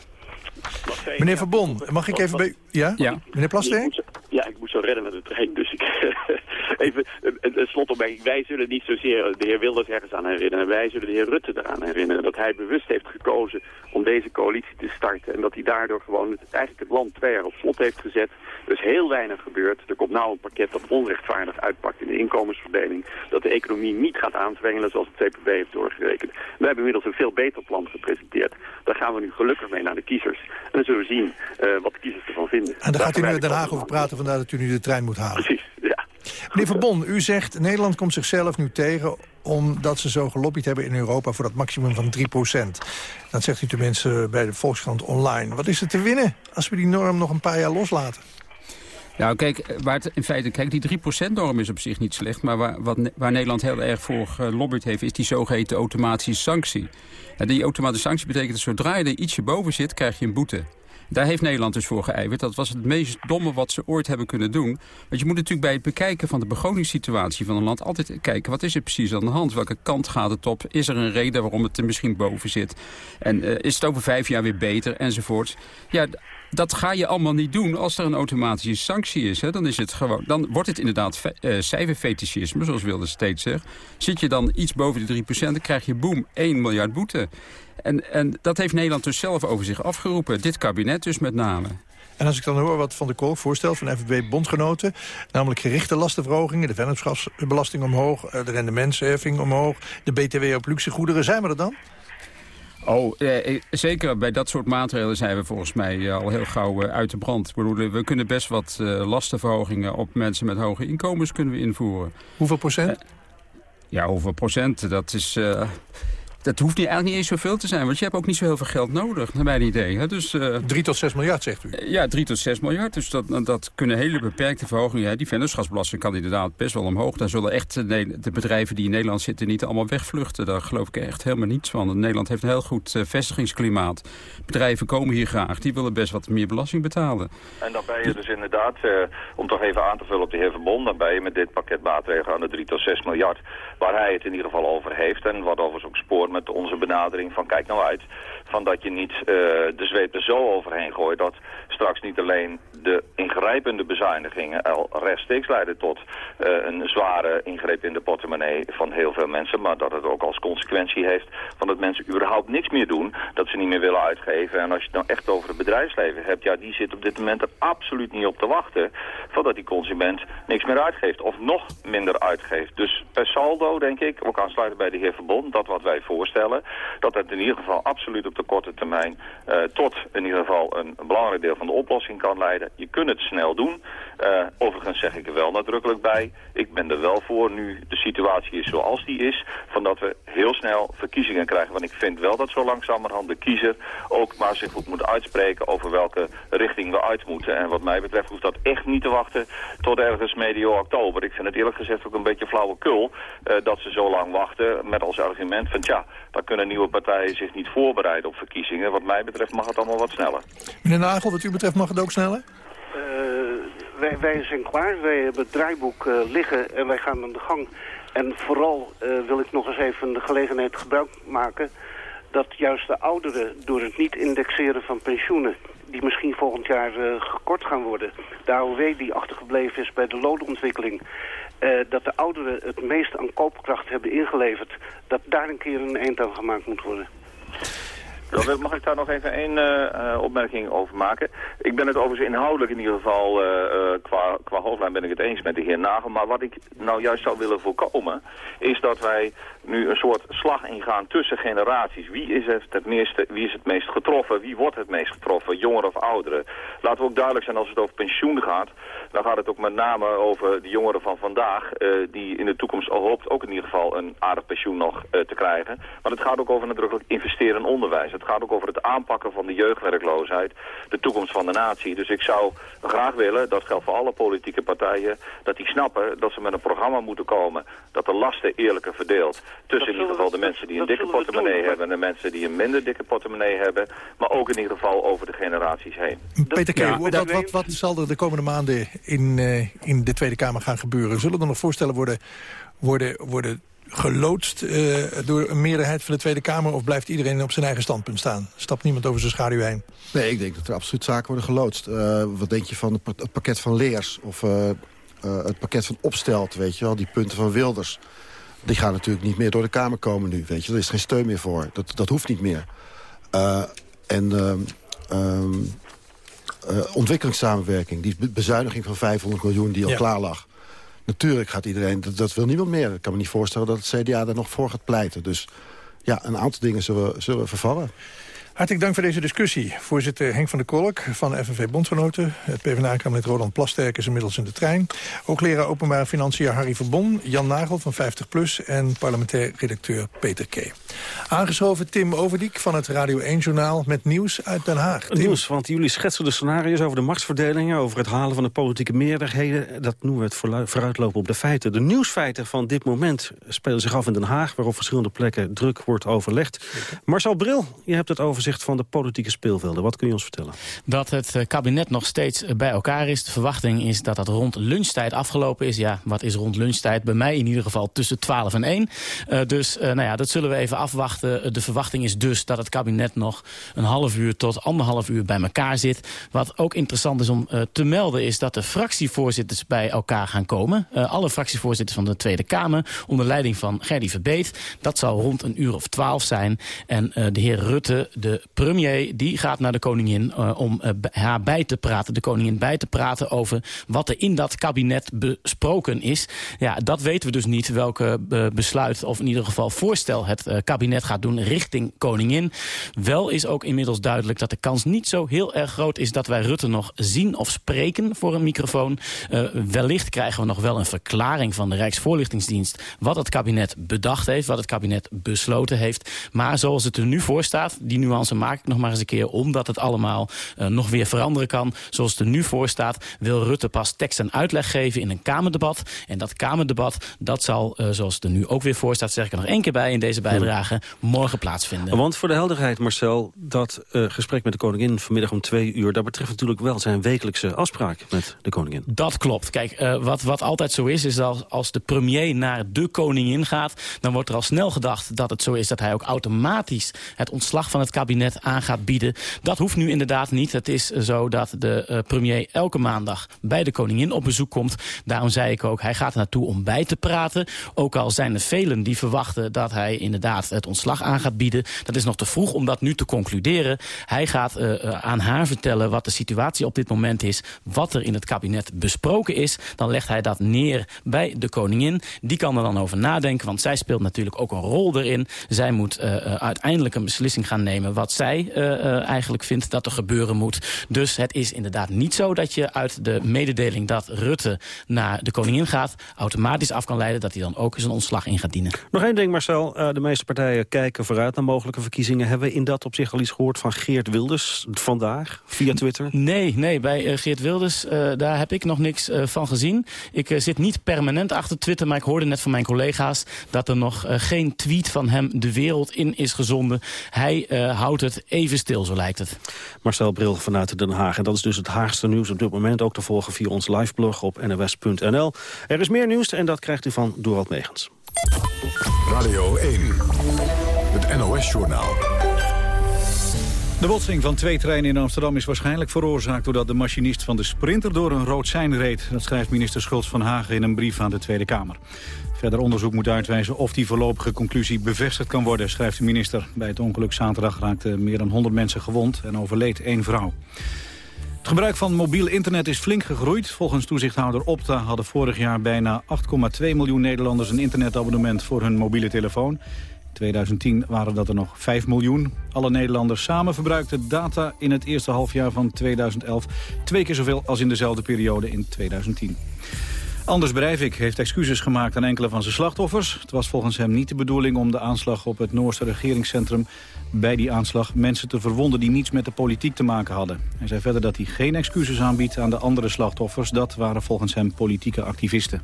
Meneer Verbon, mag ik even bij Ja? ja. Meneer Plasterk? Ja, ik moet zo redden met de trein, dus ik... even een, slot op mij. Wij zullen niet zozeer de heer Wilders ergens aan herinneren. Wij zullen de heer Rutte eraan herinneren. Dat hij bewust heeft gekozen om deze coalitie te starten. En dat hij daardoor gewoon het, eigenlijk het land twee jaar op slot heeft gezet. Is heel weinig gebeurd. Er komt nou een pakket dat onrechtvaardig uitpakt in de inkomensverdeling. Dat de economie niet gaat aanzwengelen zoals het CPB heeft doorgerekend. We hebben inmiddels een veel beter plan gepresenteerd. Daar gaan we nu gelukkig mee naar de kiezers. En dan zullen we zien uh, wat de kiezers ervan vinden. En daar gaat u nu in Den Haag over praten, vandaar dat u nu de trein moet halen. Precies, ja. Meneer Verbon, u zegt Nederland komt zichzelf nu tegen omdat ze zo gelobbyd hebben in Europa voor dat maximum van 3% Dat zegt u tenminste bij de Volkskrant online. Wat is er te winnen als we die norm nog een paar jaar loslaten? Nou, kijk, waar het in feite, kijk, die 3%-norm is op zich niet slecht. Maar waar, wat, waar Nederland heel erg voor gelobbyd heeft, is die zogeheten automatische sanctie. En die automatische sanctie betekent dat zodra je er ietsje boven zit, krijg je een boete. Daar heeft Nederland dus voor geijverd. Dat was het meest domme wat ze ooit hebben kunnen doen. Want je moet natuurlijk bij het bekijken van de begrotingssituatie van een land... altijd kijken, wat is er precies aan de hand? Welke kant gaat het op? Is er een reden waarom het er misschien boven zit? En uh, is het over vijf jaar weer beter? Enzovoort. Ja, dat ga je allemaal niet doen als er een automatische sanctie is. Hè. Dan, is het gewoon, dan wordt het inderdaad uh, cijferfetischisme, zoals Wilde steeds zegt. Zit je dan iets boven de 3%, dan krijg je boem 1 miljard boete. En, en dat heeft Nederland dus zelf over zich afgeroepen. Dit kabinet dus met name. En als ik dan hoor wat Van de Kolk voorstelt van FNB-bondgenoten... namelijk gerichte lastenverhogingen, de vennootschapsbelasting omhoog... Eh, de rendementsheffing omhoog, de BTW op luxe goederen, zijn we er dan? Oh, eh, zeker bij dat soort maatregelen zijn we volgens mij eh, al heel gauw eh, uit de brand. We kunnen best wat eh, lastenverhogingen op mensen met hoge inkomens kunnen we invoeren. Hoeveel procent? ja, hoeveel procent? Dat is dat hoeft niet, eigenlijk niet eens zoveel te zijn. Want je hebt ook niet zo heel veel geld nodig, naar mijn idee. Hè? Dus, uh, eh, 3 tot 6 miljard, zegt u? ja, 3 tot 6 miljard. Dus dat, dat kunnen hele beperkte verhogingen. Hè? Die vennootschapsbelasting kan inderdaad best wel omhoog. Daar zullen echt de bedrijven die in Nederland zitten niet allemaal wegvluchten. Daar geloof ik echt helemaal niets van. Nederland heeft een heel goed uh, vestigingsklimaat. Bedrijven komen hier graag. Die willen best wat meer belasting betalen. En dan ben je dus inderdaad, uh, om toch even aan te vullen op de heer Verbond... dan ben je met dit pakket maatregelen aan de 3 tot 6 miljard... waar hij het in ieder geval over heeft. En wat overigens ook met onze benadering van kijk nou uit van dat je niet uh, de zweep er zo overheen gooit dat straks niet alleen de ingrijpende bezuinigingen al rechtstreeks leiden tot uh, een zware ingreep in de portemonnee van heel veel mensen, maar dat het ook als consequentie heeft van dat mensen überhaupt niks meer doen, dat ze niet meer willen uitgeven. En als je het nou echt over het bedrijfsleven hebt, ja, die zit op dit moment er absoluut niet op te wachten van dat die consument niks meer uitgeeft of nog minder uitgeeft. Dus per saldo denk ik, ook aansluiten bij de heer Verbond, dat wat wij voorstellen, dat het in ieder geval absoluut op de korte termijn uh, tot in ieder geval een, belangrijk deel van de oplossing kan leiden. Je kunt het snel doen. Uh, overigens zeg ik er wel nadrukkelijk bij. Ik ben er wel voor nu de situatie is zoals die is. Van dat we heel snel verkiezingen krijgen. Want ik vind wel dat zo langzamerhand de kiezer ook maar zich goed moet uitspreken over welke richting we uit moeten. En wat mij betreft hoeft dat echt niet te wachten tot ergens medio oktober. Ik vind het eerlijk gezegd ook een beetje flauwekul uh, dat ze zo lang wachten met als argument van tja, dan kunnen nieuwe partijen zich niet voorbereiden op verkiezingen. Wat mij betreft mag het allemaal wat sneller. Meneer Nagel, wat u betreft mag het ook sneller? Uh, wij, wij, zijn klaar. Wij hebben het draaiboek uh, liggen en wij gaan aan de gang. En vooral uh, wil ik nog eens even de gelegenheid gebruik maken... dat juist de ouderen door het niet indexeren van pensioenen... die misschien volgend jaar gekort gaan worden... de AOW die achtergebleven is bij de loonontwikkeling... Uh, dat de ouderen het meest aan koopkracht hebben ingeleverd... dat daar een keer een eind aan gemaakt moet worden. Mag ik daar nog even één uh, opmerking over maken? Ik ben het overigens inhoudelijk in ieder geval, uh, qua, qua hoofdlijn ben ik het eens met de heer Nagel. Maar wat ik nou juist zou willen voorkomen, is dat wij nu een soort slag ingaan tussen generaties. Wie is het, het, meeste, wie is het meest getroffen? Wie wordt het meest getroffen? Jongeren of ouderen? Laten we ook duidelijk zijn als het over pensioen gaat. Dan gaat het ook met name over de jongeren van vandaag... die in de toekomst hoopt ook in ieder geval een aardig pensioen nog te krijgen. Maar het gaat ook over nadrukkelijk investeren in onderwijs. Het gaat ook over het aanpakken van de jeugdwerkloosheid, de toekomst van de natie. Dus ik zou graag willen, dat geldt voor alle politieke partijen, dat die snappen dat ze met een programma moeten komen dat de lasten eerlijker verdeelt. Tussen in ieder geval de mensen die een dikke portemonnee hebben en de mensen die een minder dikke portemonnee hebben. Maar ook in ieder geval over de generaties heen. Peter K., ja, wat, wat, wat, zal er de komende maanden in, uh, in de Tweede Kamer gaan gebeuren? Zullen er nog voorstellen worden, worden, worden geloodst uh, door een meerderheid van de Tweede Kamer... of blijft iedereen op zijn eigen standpunt staan? Stapt niemand over zijn schaduw heen? Nee, ik denk dat er absoluut zaken worden geloodst. Uh, wat denk je van het pakket van Leers of uh, het pakket van Opstelt, weet je wel? Die punten van Wilders. Die gaan natuurlijk niet meer door de Kamer komen nu, weet je. Er is geen steun meer voor. Dat, dat hoeft niet meer. en ehm, ontwikkelingssamenwerking, die bezuiniging van 500 miljoen die al ja. klaar lag natuurlijk gaat iedereen, dat, wil niemand meer. Ik kan me niet voorstellen dat het CDA daar nog voor gaat pleiten. Dus ja, een aantal dingen zullen, zullen vervallen. Hartelijk dank voor deze discussie. Voorzitter Henk van der Kolk van FNV Bondgenoten. Het PvdA-kamerlid Roland Plasterk is inmiddels in de trein. Ook leraar openbare financiën Harry Verbon, Jan Nagel van 50PLUS... en parlementair redacteur Peter K. Aangeschoven Tim Overdiek van het Radio 1-journaal met nieuws uit Den Haag. Nieuws, want jullie schetsen de scenario's over de machtsverdelingen... over het halen van de politieke meerderheden. Dat noemen we het vooruitlopen op de feiten. De nieuwsfeiten van dit moment spelen zich af in Den Haag... waar op verschillende plekken druk wordt overlegd. Marcel Bril, je hebt het van de politieke speelvelden. Wat kun je ons vertellen? Dat het eh, kabinet nog steeds eh, bij elkaar is. De verwachting is dat dat rond lunchtijd afgelopen is. Ja, wat is rond lunchtijd? Bij mij in ieder geval tussen 12 en 1. Uh, eh, dus nou ja, dat zullen we even afwachten. De verwachting is dus dat het kabinet nog een half uur tot anderhalf uur bij elkaar zit. Wat ook interessant is om te melden is dat de fractievoorzitters bij elkaar gaan komen. alle fractievoorzitters van de Tweede Kamer onder leiding van Gerdy Verbeet. Dat zal rond een uur of twaalf zijn. En de heer Rutte, de premier die gaat naar de koningin uh, om uh, haar bij te praten. De koningin bij te praten over wat er in dat kabinet besproken is. Ja, dat weten we dus niet welke uh, besluit of in ieder geval voorstel het kabinet gaat doen richting koningin. Wel is ook inmiddels duidelijk dat de kans niet zo heel erg groot is dat wij Rutte nog zien of spreken voor een microfoon. wellicht krijgen we nog wel een verklaring van de Rijksvoorlichtingsdienst wat het kabinet bedacht heeft, wat het kabinet besloten heeft. Maar zoals het er nu voor staat, die nuance maak ik nog maar eens een keer... omdat het allemaal uh, nog weer veranderen kan. Zoals het er nu voor staat, wil Rutte pas tekst en uitleg geven in een Kamerdebat. En dat Kamerdebat, dat zal, uh, zoals het er nu ook weer voor staat... zeg ik er nog één keer bij in deze bijdrage, morgen plaatsvinden. Want voor de helderheid, Marcel, dat uh, gesprek met de koningin vanmiddag om twee uur... dat betreft natuurlijk wel zijn wekelijkse afspraak met de koningin. Dat klopt. Kijk, wat, wat altijd zo is, is dat als de premier naar de koningin gaat... dan wordt er al snel gedacht dat het zo is dat hij ook automatisch het ontslag van het kabinet kabinet aan gaat bieden. Dat hoeft nu inderdaad niet. Het is zo dat de uh, premier elke maandag bij de koningin op bezoek komt. Daarom zei ik ook, hij gaat er naartoe om bij te praten. Ook al zijn er velen die verwachten dat hij inderdaad het ontslag aan gaat bieden. Dat is nog te vroeg om dat nu te concluderen. Hij gaat uh, aan haar vertellen wat de situatie op dit moment is. Wat er in het kabinet besproken is. Dan legt hij dat neer bij de koningin. Die kan er dan over nadenken, want zij speelt natuurlijk ook een rol erin. Zij moet uiteindelijk een beslissing gaan nemen wat zij uh, uh, eigenlijk vindt dat er gebeuren moet. Dus het is inderdaad niet zo dat je uit de mededeling dat Rutte naar de koningin gaat... automatisch af kan leiden dat hij dan ook zijn ontslag in gaat dienen. Nog één ding Marcel, uh, de meeste partijen kijken vooruit naar mogelijke verkiezingen. Hebben we in dat opzicht al iets gehoord van Geert Wilders vandaag via Twitter? Nee, nee bij Geert Wilders daar heb ik nog niks van gezien. Ik zit niet permanent achter Twitter, maar ik hoorde net van mijn collega's... dat er nog geen tweet van hem de wereld in is gezonden. Hij houdt houdt het even stil, zo lijkt het. Marcel Bril vanuit Den Haag. En dat is dus het Haagste nieuws op dit moment ook te volgen via ons liveblog op nws.nl. Er is meer nieuws en dat krijgt u van Dorald Megens. Radio 1, het NOS-journaal. De botsing van twee treinen in Amsterdam is waarschijnlijk veroorzaakt... doordat de machinist van de Sprinter door een rood sein reed. Dat schrijft minister Schultz van Hagen in een brief aan de Tweede Kamer. Verder onderzoek moet uitwijzen of die voorlopige conclusie bevestigd kan worden, schrijft de minister. Bij het ongeluk zaterdag raakten meer dan 100 mensen gewond en overleed één vrouw. Het gebruik van mobiel internet is flink gegroeid. Volgens toezichthouder Opta hadden vorig jaar bijna 8,2 miljoen Nederlanders een internetabonnement voor hun mobiele telefoon. In 2010 waren dat er nog 5 miljoen. Alle Nederlanders samen verbruikten data in het eerste halfjaar van 2011 twee keer zoveel als in dezelfde periode in 2010. Anders Breivik heeft excuses gemaakt aan enkele van zijn slachtoffers. Het was volgens hem niet de bedoeling om de aanslag op het Noorse regeringscentrum... bij die aanslag mensen te verwonden die niets met de politiek te maken hadden. Hij zei verder dat hij geen excuses aanbiedt aan de andere slachtoffers. Dat waren volgens hem politieke activisten.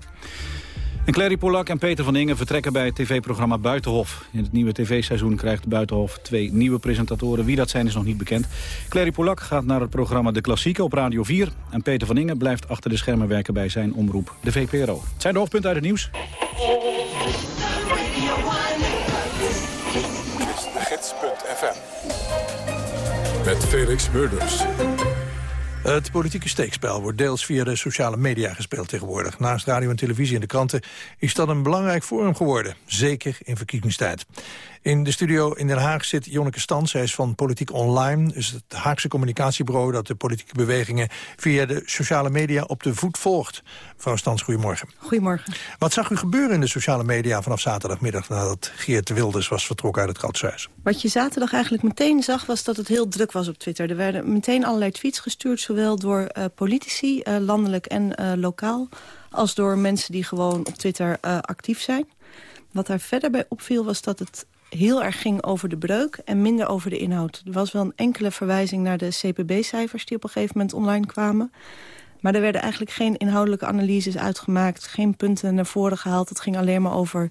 En Clary Polak en Peter van Ingen vertrekken bij het tv-programma Buitenhof. In het nieuwe tv-seizoen krijgt Buitenhof twee nieuwe presentatoren. Wie dat zijn is nog niet bekend. Clary Polak gaat naar het programma De Klassieke op Radio 4. En Peter van Ingen blijft achter de schermen werken bij zijn omroep, de VPRO. Het zijn de hoofdpunten uit het nieuws. Met Felix Murders. Het politieke steekspel wordt deels via de sociale media gespeeld tegenwoordig. Naast radio en televisie en de kranten is dat een belangrijk forum geworden. Zeker in verkiezingstijd. In de studio in Den Haag zit Jonneke Stans. Hij is van Politiek Online. Dus het Haagse communicatiebureau dat de politieke bewegingen... via de sociale media op de voet volgt. Mevrouw Stans, goedemorgen. Goedemorgen. Wat zag u gebeuren in de sociale media vanaf zaterdagmiddag... nadat Geert Wilders was vertrokken uit het Katshuis? Wat je zaterdag eigenlijk meteen zag, was dat het heel druk was op Twitter. Er werden meteen allerlei tweets gestuurd, zowel door uh, politici, uh, landelijk en uh, lokaal... als door mensen die gewoon op Twitter actief zijn. Wat daar verder bij opviel was dat het heel erg ging over de breuk en minder over de inhoud. Er was wel een enkele verwijzing naar de CPB-cijfers... die op een gegeven moment online kwamen. Maar er werden eigenlijk geen inhoudelijke analyses uitgemaakt... geen punten naar voren gehaald. Het ging alleen maar over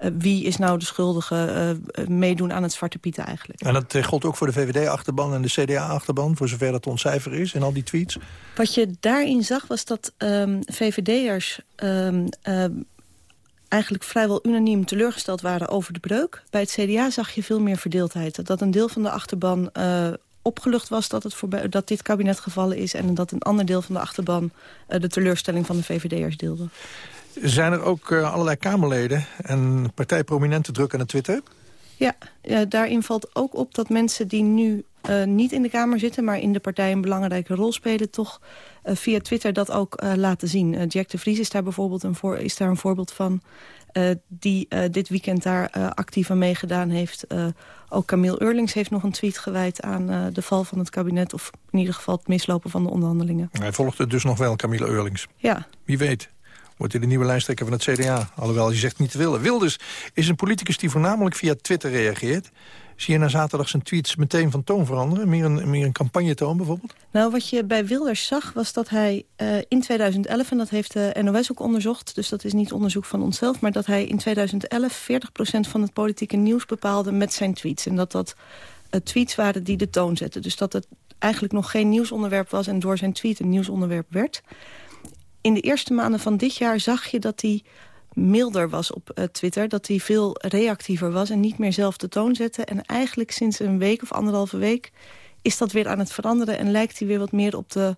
uh, wie is nou de schuldige uh, meedoen aan het Zwarte Pieten eigenlijk. En dat gold ook voor de VVD-achterban en de CDA-achterban... voor zover dat ontcijfer is in al die tweets? Wat je daarin zag was dat um, VVD'ers... Um, eigenlijk vrijwel unaniem teleurgesteld waren over de breuk. Bij het CDA zag je veel meer verdeeldheid. Dat een deel van de achterban uh, opgelucht was dat, het voorbij, dat dit kabinet gevallen is... en dat een ander deel van de achterban uh, de teleurstelling van de VVD'ers deelde. Zijn er ook uh, allerlei Kamerleden en partijprominenten druk aan het Twitter? Ja, daarin valt ook op dat mensen die nu uh, niet in de Kamer zitten... maar in de partij een belangrijke rol spelen... toch uh, via Twitter dat ook uh, laten zien. Jack de Vries is daar bijvoorbeeld een, voor, is daar een voorbeeld van... die dit weekend daar actief aan meegedaan heeft. ook Camille Eurlings heeft nog een tweet gewijd aan de val van het kabinet... of in ieder geval het mislopen van de onderhandelingen. Hij volgt het dus nog wel, Camille Eurlings. Ja. Wie weet wordt hij de nieuwe lijsttrekker van het CDA. Alhoewel, je zegt niet te willen. Wilders is een politicus die voornamelijk via Twitter reageert. Zie je na zaterdag zijn tweets meteen van toon veranderen? Meer een, meer een campagnetoon bijvoorbeeld? Nou, wat je bij Wilders zag was dat hij uh, in 2011... en dat heeft de NOS ook onderzocht, dus dat is niet onderzoek van onszelf... maar dat hij in 2011 40% van het politieke nieuws bepaalde met zijn tweets. En dat dat uh, tweets waren die de toon zetten. Dus dat het eigenlijk nog geen nieuwsonderwerp was... en door zijn tweet een nieuwsonderwerp werd. In de eerste maanden van dit jaar zag je dat hij milder was op uh, Twitter. Dat hij veel reactiever was en niet meer zelf de toon zette. En eigenlijk sinds een week of anderhalve week is dat weer aan het veranderen... en lijkt hij weer wat meer op, de,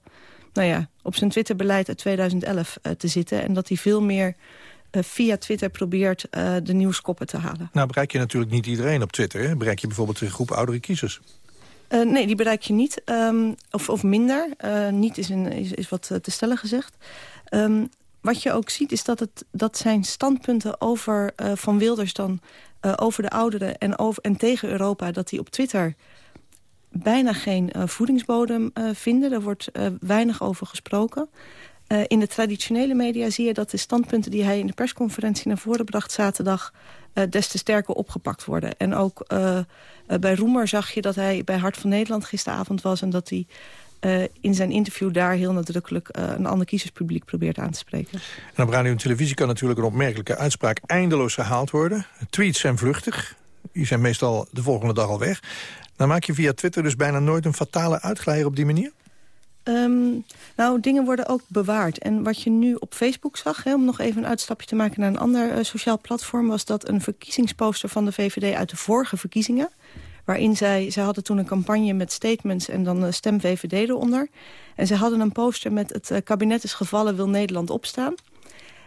nou ja, op zijn Twitterbeleid uit 2011 uh, te zitten. En dat hij veel meer uh, via Twitter probeert de nieuwskoppen te halen. Nou bereik je natuurlijk niet iedereen op Twitter. Hè? Bereik je bijvoorbeeld een groep oudere kiezers? Uh, nee, die bereik je niet. Um, of, of minder. Uh, niet is, een, is, is wat te stellen gezegd. Um, wat je ook ziet is dat, het, dat zijn standpunten over, uh, van Wilders dan... Uh, over de ouderen en, over, en tegen Europa... dat die op Twitter bijna geen uh, voedingsbodem vinden. Er wordt weinig over gesproken. in de traditionele media zie je dat de standpunten... die hij in de persconferentie naar voren bracht zaterdag... des te sterker opgepakt worden. En ook bij Roemer zag je dat hij bij Hart van Nederland gisteravond was... en dat hij uh, in zijn interview daar heel nadrukkelijk uh, een ander kiezerspubliek probeert aan te spreken. En op radio en televisie kan natuurlijk een opmerkelijke uitspraak eindeloos gehaald worden. Tweets zijn vluchtig, die zijn meestal de volgende dag al weg. Dan maak je via Twitter dus bijna nooit een fatale uitglijder op die manier? Um, nou, dingen worden ook bewaard. En wat je nu op Facebook zag, hè, om nog even een uitstapje te maken naar een ander uh, sociaal platform... was dat een verkiezingsposter van de VVD uit de vorige verkiezingen waarin zij... Zij hadden toen een campagne met statements en dan stem VVD eronder. En ze hadden een poster met het uh, kabinet is gevallen, wil Nederland opstaan.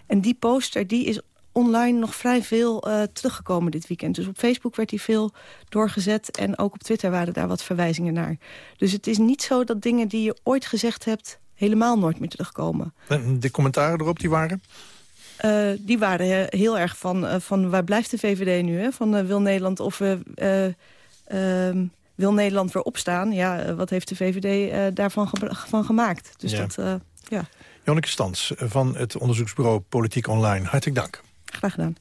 En die poster die is online nog vrij veel uh, teruggekomen dit weekend. Dus op Facebook werd die veel doorgezet en ook op Twitter waren daar wat verwijzingen naar. Dus het is niet zo dat dingen die je ooit gezegd hebt helemaal nooit meer terugkomen. En de commentaren erop die waren? Uh, die waren heel erg van, uh, van waar blijft de VVD nu? Hè? Van wil Nederland of we Uh, wil Nederland weer opstaan? Ja, wat heeft de VVD uh, daarvan van gemaakt? Dus ja. dat, uh, ja. Jonneke Stans van het onderzoeksbureau Politiek Online. Hartelijk dank. Graag gedaan.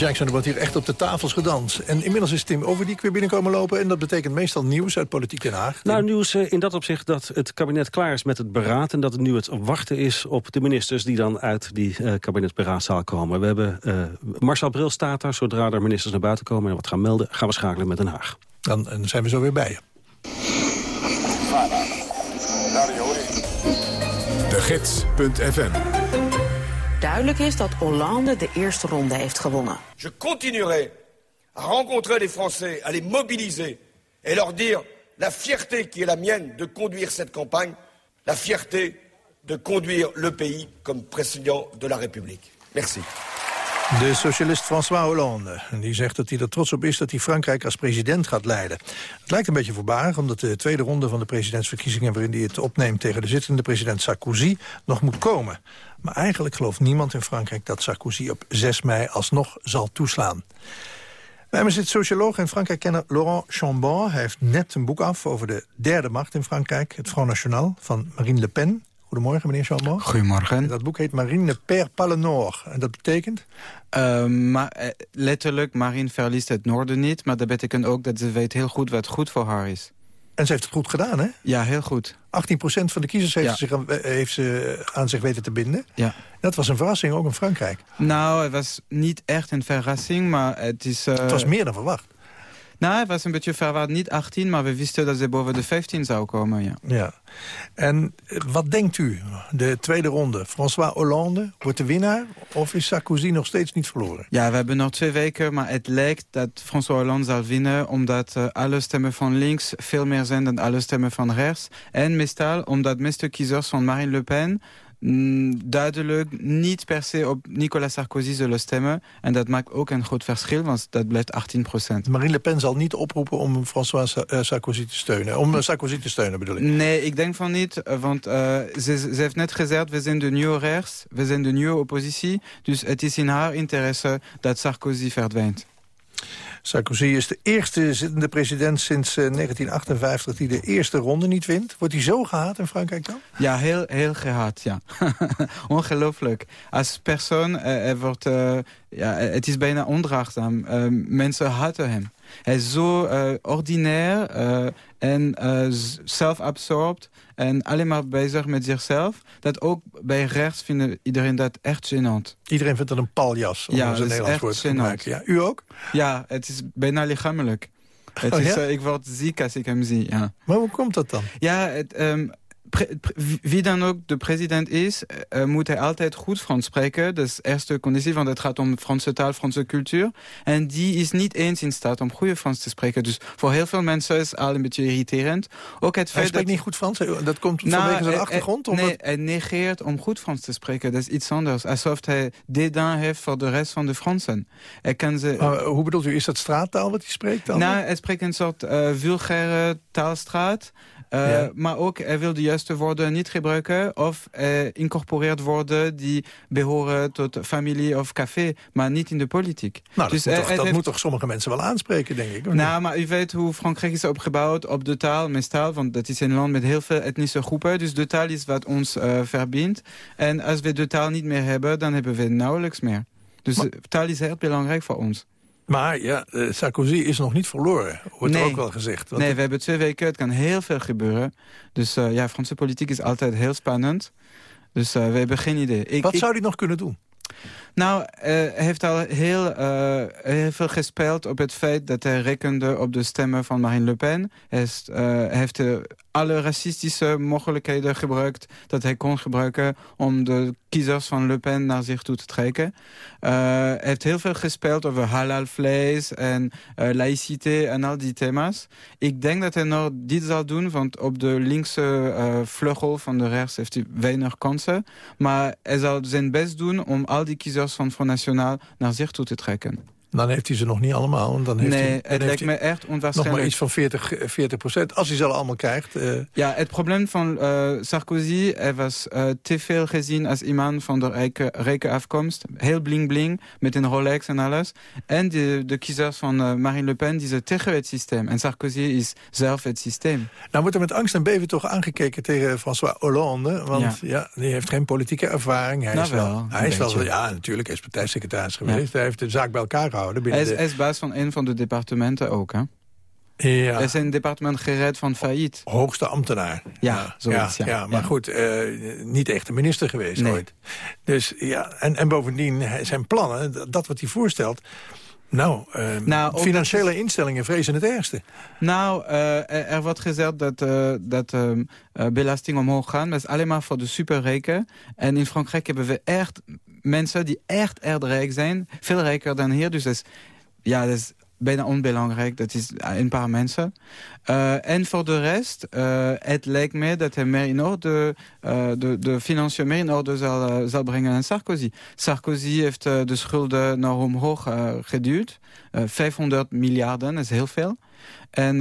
Jackson, er wordt hier echt op de tafels gedanst. En inmiddels is Tim Overdiek weer binnenkomen lopen. En dat betekent meestal nieuws uit Politiek Den Haag. Nou, nieuws eh, in dat opzicht dat het kabinet klaar is met het beraad... en dat het nu het wachten is op de ministers die dan uit die uh, kabinetsberaadzaal komen. We hebben uh, Marcel Bril staat daar. Zodra er ministers naar buiten komen en wat gaan melden... gaan we schakelen met Den Haag. Dan, dan zijn we zo weer bij je. De Gids.fm Duidelijk is dat Hollande de eerste ronde heeft gewonnen. Je continuerai à rencontrer les Français, à les mobiliser et leur dire la fierté qui est la mienne de conduire cette campagne, la fierté de conduire le pays comme président de la République. Merci. De socialist François Hollande. Die zegt dat hij er trots op is dat hij Frankrijk als president gaat leiden. Het lijkt een beetje voorbarig, omdat de tweede ronde van de presidentsverkiezingen... waarin hij het opneemt tegen de zittende president Sarkozy nog moet komen. Maar eigenlijk gelooft niemand in Frankrijk dat Sarkozy op 6 mei alsnog zal toeslaan. Bij me zit socioloog en Frankrijk-kenner Laurent Chambon. Hij heeft net een boek af over de derde macht in Frankrijk... het Front National van Marine Le Pen. Goedemorgen, meneer Chambon. Goedemorgen. Dat boek heet Marine Le Père pas le Nord. En dat betekent? Uh, ma uh, letterlijk, Marine verliest het noorden niet. Maar dat betekent ook dat ze weet heel goed wat goed voor haar is. En ze heeft het goed gedaan, hè? Ja, heel goed. 18% van de kiezers heeft, ja. zich aan, heeft ze aan zich weten te binden. Ja. Dat was een verrassing, ook in Frankrijk. Nou, het was niet echt een verrassing, maar het is... Uh... Het was meer dan verwacht. Nou, het was een beetje verwaard. Niet 18, maar we wisten dat ze boven de 15 zou komen, ja. Ja. En wat denkt u? De tweede ronde. François Hollande wordt de winnaar? Of is Sarkozy nog steeds niet verloren? Ja, we hebben nog twee weken, maar het lijkt dat François Hollande zal winnen... omdat uh, alle stemmen van links veel meer zijn dan alle stemmen van rechts. En meestal omdat de meeste kiezers van Marine Le Pen duidelijk niet per se op Nicolas Sarkozy zullen stemmen. En dat maakt ook een groot verschil, want dat blijft 18 procent. Marine Le Pen zal niet oproepen om François Sarkozy te steunen. Om Sarkozy te steunen bedoel ik. Nee, ik denk van niet, want uh, ze, ze, heeft net gezegd... we zijn de nieuwe rechts, we zijn de nieuwe oppositie. Dus het is in haar interesse dat Sarkozy verdwijnt. Sarkozy is de eerste zittende president sinds uh, 1958 die de eerste ronde niet wint. Wordt hij zo gehaat in Frankrijk dan? Ja, heel, heel gehaat, ja. Ongelooflijk. Als persoon, er wordt, uh, ja, het is bijna ondraagzaam. mensen haten hem. Hij is zo ordinair en zelfabsorbed en alleen maar bezig met zichzelf. Dat ook bij rechts vinden iedereen dat echt gênant. Iedereen vindt dat een paljas, om ja, een Nederlands woord te gebruiken. Ja, u ook? Ja, het is bijna lichamelijk. Het oh, is, uh, ik word ziek als ik hem zie, ja. Maar hoe komt dat dan? Ja, het, um, wie dan ook de president is, uh, moet hij altijd goed Frans spreken. Dat is de eerste conditie, want het gaat om Franse taal, Franse cultuur. En die is niet eens in staat om goede Frans te spreken. Dus voor heel veel mensen is het al een beetje irriterend. Ook het hij feit spreekt dat... niet goed Frans? Dat komt nou, vanwege zijn achtergrond? Hij, nee, hij negeert om goed Frans te spreken. Dat is iets anders. Alsof hij dédain heeft voor de rest van de Fransen. Hij kan ze... Maar, hoe bedoelt u, is dat straattaal wat hij spreekt dan? Nou, hij spreekt een soort uh, vulgaire taalstraat. Ja. Maar ook, hij wil de juiste woorden niet gebruiken... of incorporeerd worden die behoren tot familie of café... maar niet in de politiek. Nou, dus, dat, moet, toch, dat heeft... moet toch sommige mensen wel aanspreken, denk ik? Nou, maar u weet hoe Frankrijk is opgebouwd op de taal, meestal... want dat is een land met heel veel etnische groepen... dus de taal is wat ons uh, verbindt. En als we de taal niet meer hebben, dan hebben we nauwelijks meer. Dus maar... taal is heel belangrijk voor ons. Maar ja, Sarkozy is nog niet verloren, wordt nee. ook wel gezegd. nee, we hebben twee weken, het kan heel veel gebeuren. Dus uh, ja, Franse politiek is altijd heel spannend. Dus uh, we hebben geen idee. Ik, Wat ik... zou hij nog kunnen doen? Nou, hij heeft al heel, uh, heel veel gespeeld op het feit dat hij rekende op de stemmen van Marine Le Pen. Hij, uh, heeft alle racistische mogelijkheden gebruikt dat hij kon gebruiken om de kiezers van Le Pen naar zich toe te trekken. hij heeft heel veel gespeeld over halal vlees en laïcité en al die thema's. Ik denk dat hij nog dit zal doen, want op de linkse vleugel van de rechts heeft hij weinig kansen. Maar hij zal zijn best doen om al die kiezers van Front Nationaal naar zich toe te trekken. Dan heeft hij ze nog niet allemaal. En dan heeft nee, hij, dan het heeft lijkt me echt onwaarschijnlijk. Nog maar iets van 40, 40 procent, als hij ze allemaal krijgt. Uh... Ja, het probleem van uh, Sarkozy, hij was uh, te veel gezien als iemand van de rijke, rijke afkomst. Heel bling-bling, met een Rolex en alles. En de, de kiezers van Marine Le Pen, die zijn tegen het systeem. En Sarkozy is zelf het systeem. Nou wordt er met angst en beven toch aangekeken tegen François Hollande. Want ja. ja die heeft geen politieke ervaring. Hij nou is wel, wel hij is wel ja, natuurlijk, hij is partijsecretaris geweest. Ja. Hij heeft de zaak bij elkaar gehouden. Hij is, de baas van een van de departementen ook, hè? Ja. Hij is een departement gered van failliet. Hoogste ambtenaar. Ja, zoiets, ja. ja, maar goed, uh, niet echt de minister geweest nee. ooit. Dus ja, en, en bovendien zijn plannen, dat wat hij voorstelt... Nou, uh, nou financiële instellingen vrezen het ergste. Nou, uh, er wordt gezegd dat, uh, dat belasting omhoog gaan. Dat is alleen maar voor de superrijken. En in Frankrijk hebben we echt mensen die echt erg rijk zijn. Veel rijker dan hier. Dus dat is, ja, dat is bijna onbelangrijk. Dat is een paar mensen. Uh, en voor de rest, uh, het lijkt mij dat hij meer in orde, de, de financiën meer in orde zal, brengen dan Sarkozy. Sarkozy heeft de schulden naar omhoog geduwd. 500 miljarden, dat is heel veel. En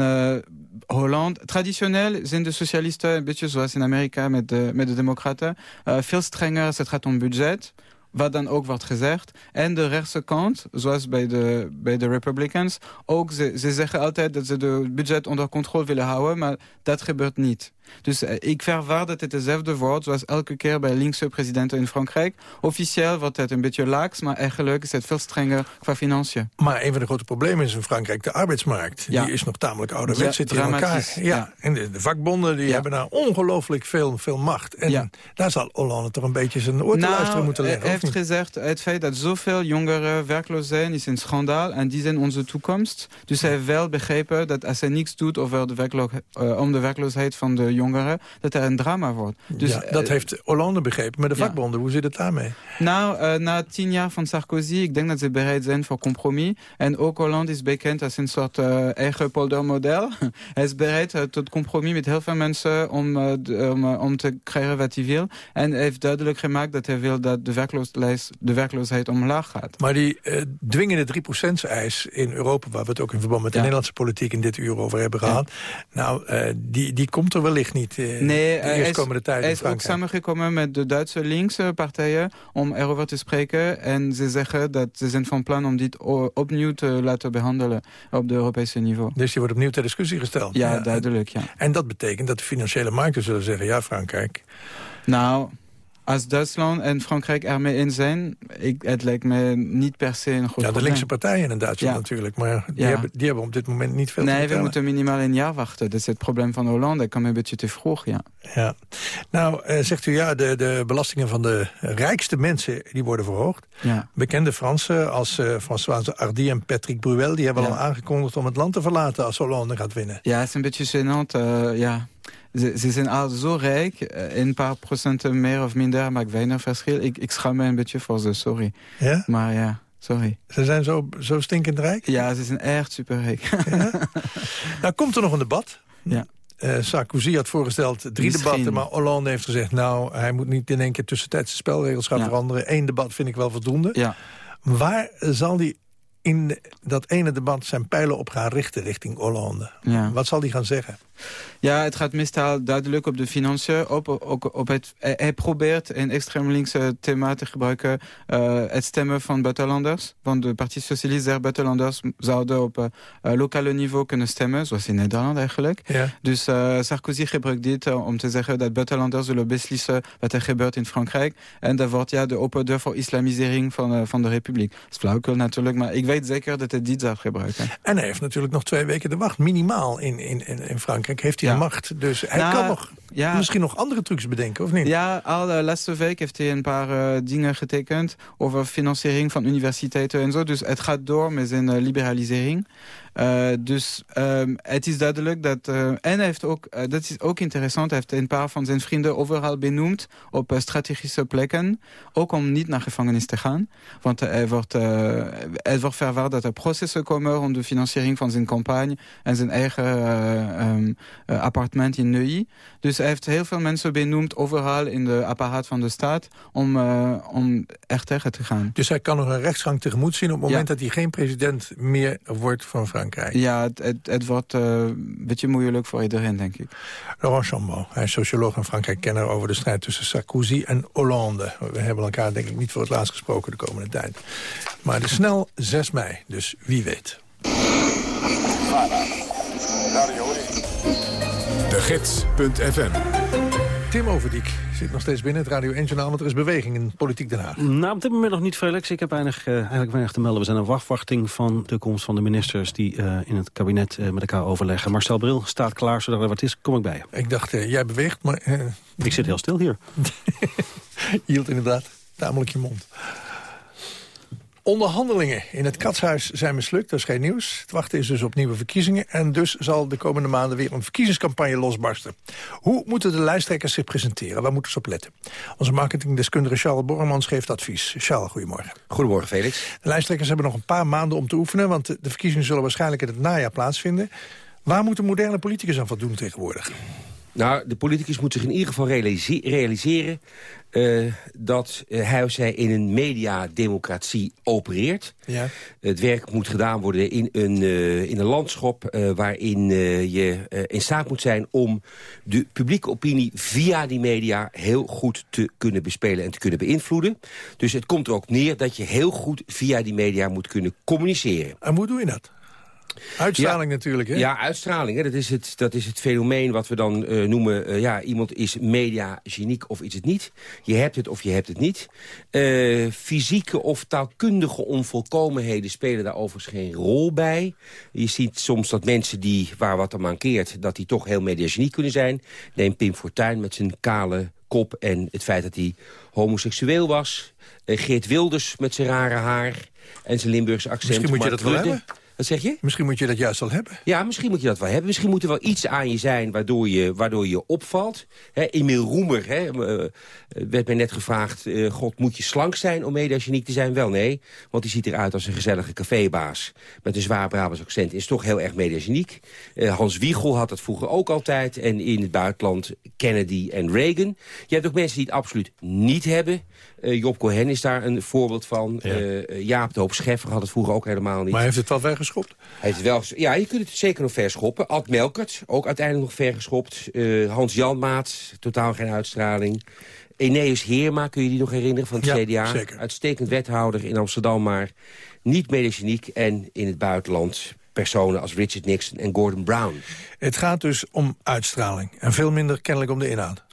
Holland, traditioneel zijn de socialisten een beetje zoals in Amerika met de, met de democraten. veel strenger als het gaat budget wat dan ook wordt gezegd. En de rechtse kant, zoals bij de, bij de Republicans, ook ze, ze zeggen altijd dat ze de budget onder controle willen houden, maar dat gebeurt niet. Dus uh, ik verwacht dat het hetzelfde wordt zoals elke keer bij linkse presidenten in Frankrijk. Officieel wordt het een beetje lax, maar eigenlijk is het veel strenger qua financiën. Maar een van de grote problemen is in Frankrijk de arbeidsmarkt. Ja. Die is nog tamelijk ouderwets, Ja, zit in elkaar. Ja. ja. En de, de vakbonden die hebben daar ongelooflijk veel, veel macht. En daar zal Hollande toch een beetje zijn oor te luisteren moeten hij leggen. of heeft gezegd, het feit dat zoveel jongeren werkloos zijn, is een schandaal. En die zijn onze toekomst. Dus hij heeft wel begrepen dat als hij niks doet over de werklo- eh, om de werkloosheid van de jongeren, dat er een drama wordt. Dus, ja, dat eh, heeft Hollande begrepen. Maar de ja. vakbonden, hoe zit het daarmee? Nou, eh, na tien jaar van Sarkozy, ik denk dat ze bereid zijn voor compromis. En ook Hollande is bekend als een soort eh, eigen poldermodel. hij is bereid eh, tot compromis met heel veel mensen om, eh, om, eh, om te krijgen wat hij wil. En hij heeft duidelijk gemaakt dat hij wil dat de, werkloosheid, de werkloosheid omlaag gaat. Maar die eh, dwingende 3%-eis in Europa... waar we het ook in verband met de Ja. Nederlandse politiek in dit uur over hebben gehad... nou, eh, die, die komt er wellicht niet eh, Nee, de eerstkomende tijd hij is ook samengekomen met de Duitse linkse partijen om erover te spreken. En ze zeggen dat ze zijn van plan om dit opnieuw te laten behandelen op de Europese niveau. Dus die wordt opnieuw ter discussie gesteld. Ja, duidelijk, ja. En dat betekent dat de financiële markten zullen zeggen... ja, Frankrijk, Nou, als Duitsland en Frankrijk ermee in zijn, ik, het lijkt me niet per se een goed ja, de probleem. linkse partijen in Duitsland Ja. natuurlijk... maar die, Ja. hebben, die hebben op dit moment niet veel Nee, we moeten minimaal een jaar wachten. Dat is het probleem van Hollande. Dat kan een beetje te vroeg, ja. Ja. Nou, eh, zegt u ja, de, de belastingen van de rijkste mensen die worden verhoogd. Ja. Bekende Fransen als eh Françoise Hardy en Patrick Bruel... die hebben al aangekondigd om het land te verlaten als Hollande gaat winnen. Ja, het is een beetje gênant. eh, ja. Ze, ze zijn al zo rijk. eh, Een paar procenten meer of minder maakt weinig verschil. Ik, ik schaam me een beetje voor ze, sorry. Ja? Maar ja, sorry. Ze zijn zo, zo stinkend rijk? Ja, ze zijn echt superrijk. Nou, komt er nog een debat? Ja. Eh, Sarkozy had voorgesteld drie Misschien. debatten, maar Hollande heeft gezegd... nou, hij moet niet in één keer tussentijdse spelregels gaan Ja. veranderen. Eén debat vind ik wel voldoende. Ja. Waar zal hij in dat ene debat zijn pijlen op gaan richten richting Hollande? Ja. Wat zal hij gaan zeggen? Ja, het gaat meestal duidelijk op de financiën. Op, ook op het, hij hij probeert een extreem linkse thema te gebruiken. eh, het stemmen van buitenlanders. Want de Partij Socialist der buitenlanders zouden op eh, lokale niveau kunnen stemmen. Zoals in Nederland eigenlijk. Ja. Dus eh, Sarkozy gebruikt dit eh, om te zeggen dat buitenlanders zullen beslissen wat er gebeurt in Frankrijk. En dat wordt ja, de open deur voor islamisering van, eh, van de republiek. Dat is flauwekul natuurlijk, maar ik weet zeker dat hij dit zal gebruiken. En hij heeft natuurlijk nog twee weken de wacht, minimaal in, in, in. Frankrijk heeft hij Ja. macht. Dus hij Nou, kan nog, ja. misschien nog andere trucs bedenken, of niet? Ja, al eh, laatste week heeft hij een paar eh, dingen getekend over financiering van universiteiten en zo. Dus het gaat door met zijn eh, liberalisering. Eh, dus ehm, het is duidelijk dat... eh, en hij heeft ook, eh, dat is ook interessant, hij heeft een paar van zijn vrienden overal benoemd op strategische plekken. Ook om niet naar gevangenis te gaan. Want er wordt, het wordt verwacht dat er processen komen om de financiering van zijn campagne en zijn eigen eh, appartement in Neuilly. Dus hij heeft heel veel mensen benoemd overal in de apparaat van de staat om, eh, om echt tegen te gaan. Dus hij kan nog een rechtsgang tegemoet zien... op het moment dat hij geen president meer wordt van Frankrijk. Ja, het, het, het wordt eh, een beetje moeilijk voor iedereen, denk ik. Laurent Chambon, hij is socioloog en Frankrijk-kenner... over de strijd tussen Sarkozy en Hollande. We hebben elkaar denk ik niet voor het laatst gesproken de komende tijd. Maar het is snel 6 mei, dus wie weet. De Gids.fm Tim Overdiek zit nog steeds binnen het Radio 1-journaal... want er is beweging in Politiek Den Haag. Nou, op dit moment nog niet, Felix. Ik heb weinig, eh, eigenlijk weinig te melden. We zijn een wachtwachting van de komst van de ministers... die eh, in het kabinet eh, met elkaar overleggen. Marcel Bril staat klaar, zodat er wat is, kom ik bij je. Ik dacht, jij beweegt, maar... eh, Ik zit heel stil hier. je hield inderdaad tamelijk je mond. Onderhandelingen in het katshuis zijn mislukt, dat is geen nieuws. Het wachten is dus op nieuwe verkiezingen... en dus zal de komende maanden weer een verkiezingscampagne losbarsten. Hoe moeten de lijsttrekkers zich presenteren? Waar moeten ze op letten? Onze marketingdeskundige Charles Bormans geeft advies. Charles, goedemorgen. Goedemorgen, Felix. De lijsttrekkers hebben nog een paar maanden om te oefenen... want de verkiezingen zullen waarschijnlijk in het najaar plaatsvinden. Waar moet een moderne politicus aan voldoen tegenwoordig? Nou, de politicus moet zich in ieder geval realise- realiseren... eh, dat eh, hij of zij in een mediademocratie opereert. Ja. Het werk moet gedaan worden in een, eh, in een landschap... waarin je in staat moet zijn om de publieke opinie... via die media heel goed te kunnen bespelen en te kunnen beïnvloeden. Dus het komt er ook neer dat je heel goed via die media moet kunnen communiceren. En hoe doe je dat? Uitstraling natuurlijk, hè? Ja, uitstraling. Hè. Dat, is het, dat is het fenomeen wat we dan eh, noemen... eh, ja, iemand is media-geniek of is het niet. Je hebt het of je hebt het niet. Eh, fysieke of taalkundige onvolkomenheden spelen daar overigens geen rol bij. Je ziet soms dat mensen die, waar wat aan mankeert... dat die toch heel media-geniek kunnen zijn. Neem Pim Fortuyn met zijn kale kop en het feit dat hij homoseksueel was. Geert Wilders met zijn rare haar en zijn Limburgse accent. Misschien moet je dat wel hebben. Wat zeg je? Misschien moet je dat juist wel hebben. Ja, misschien moet je dat wel hebben. Misschien moet er wel iets aan je zijn waardoor je, waardoor je opvalt. Hè, Emiel Roemer eh, werd mij net gevraagd... eh, God, moet je slank zijn om mediageniek te zijn? Wel, nee. Want die ziet eruit als een gezellige cafébaas. Met een zwaar Brabants accent. Is toch heel erg mediageniek. Eh, Hans Wiegel had dat vroeger ook altijd. En in het buitenland Kennedy en Reagan. Je hebt ook mensen die het absoluut niet hebben. Eh, Job Cohen is daar een voorbeeld van. Eh, Jaap de Hoop Scheffer had het vroeger ook helemaal niet. Maar hij heeft het wel weggeschopt. Hij heeft wel, ja, je kunt het zeker nog ver schoppen. Ad Melkert, ook uiteindelijk nog ver geschopt. Eh, Hans Janmaat, totaal geen uitstraling. Eneus Heerma, kun je die nog herinneren van het Ja, CDA? zeker. Uitstekend wethouder in Amsterdam, maar niet mediageniek. En in het buitenland personen als Richard Nixon en Gordon Brown. Het gaat dus om uitstraling. En veel minder kennelijk om de inhoud.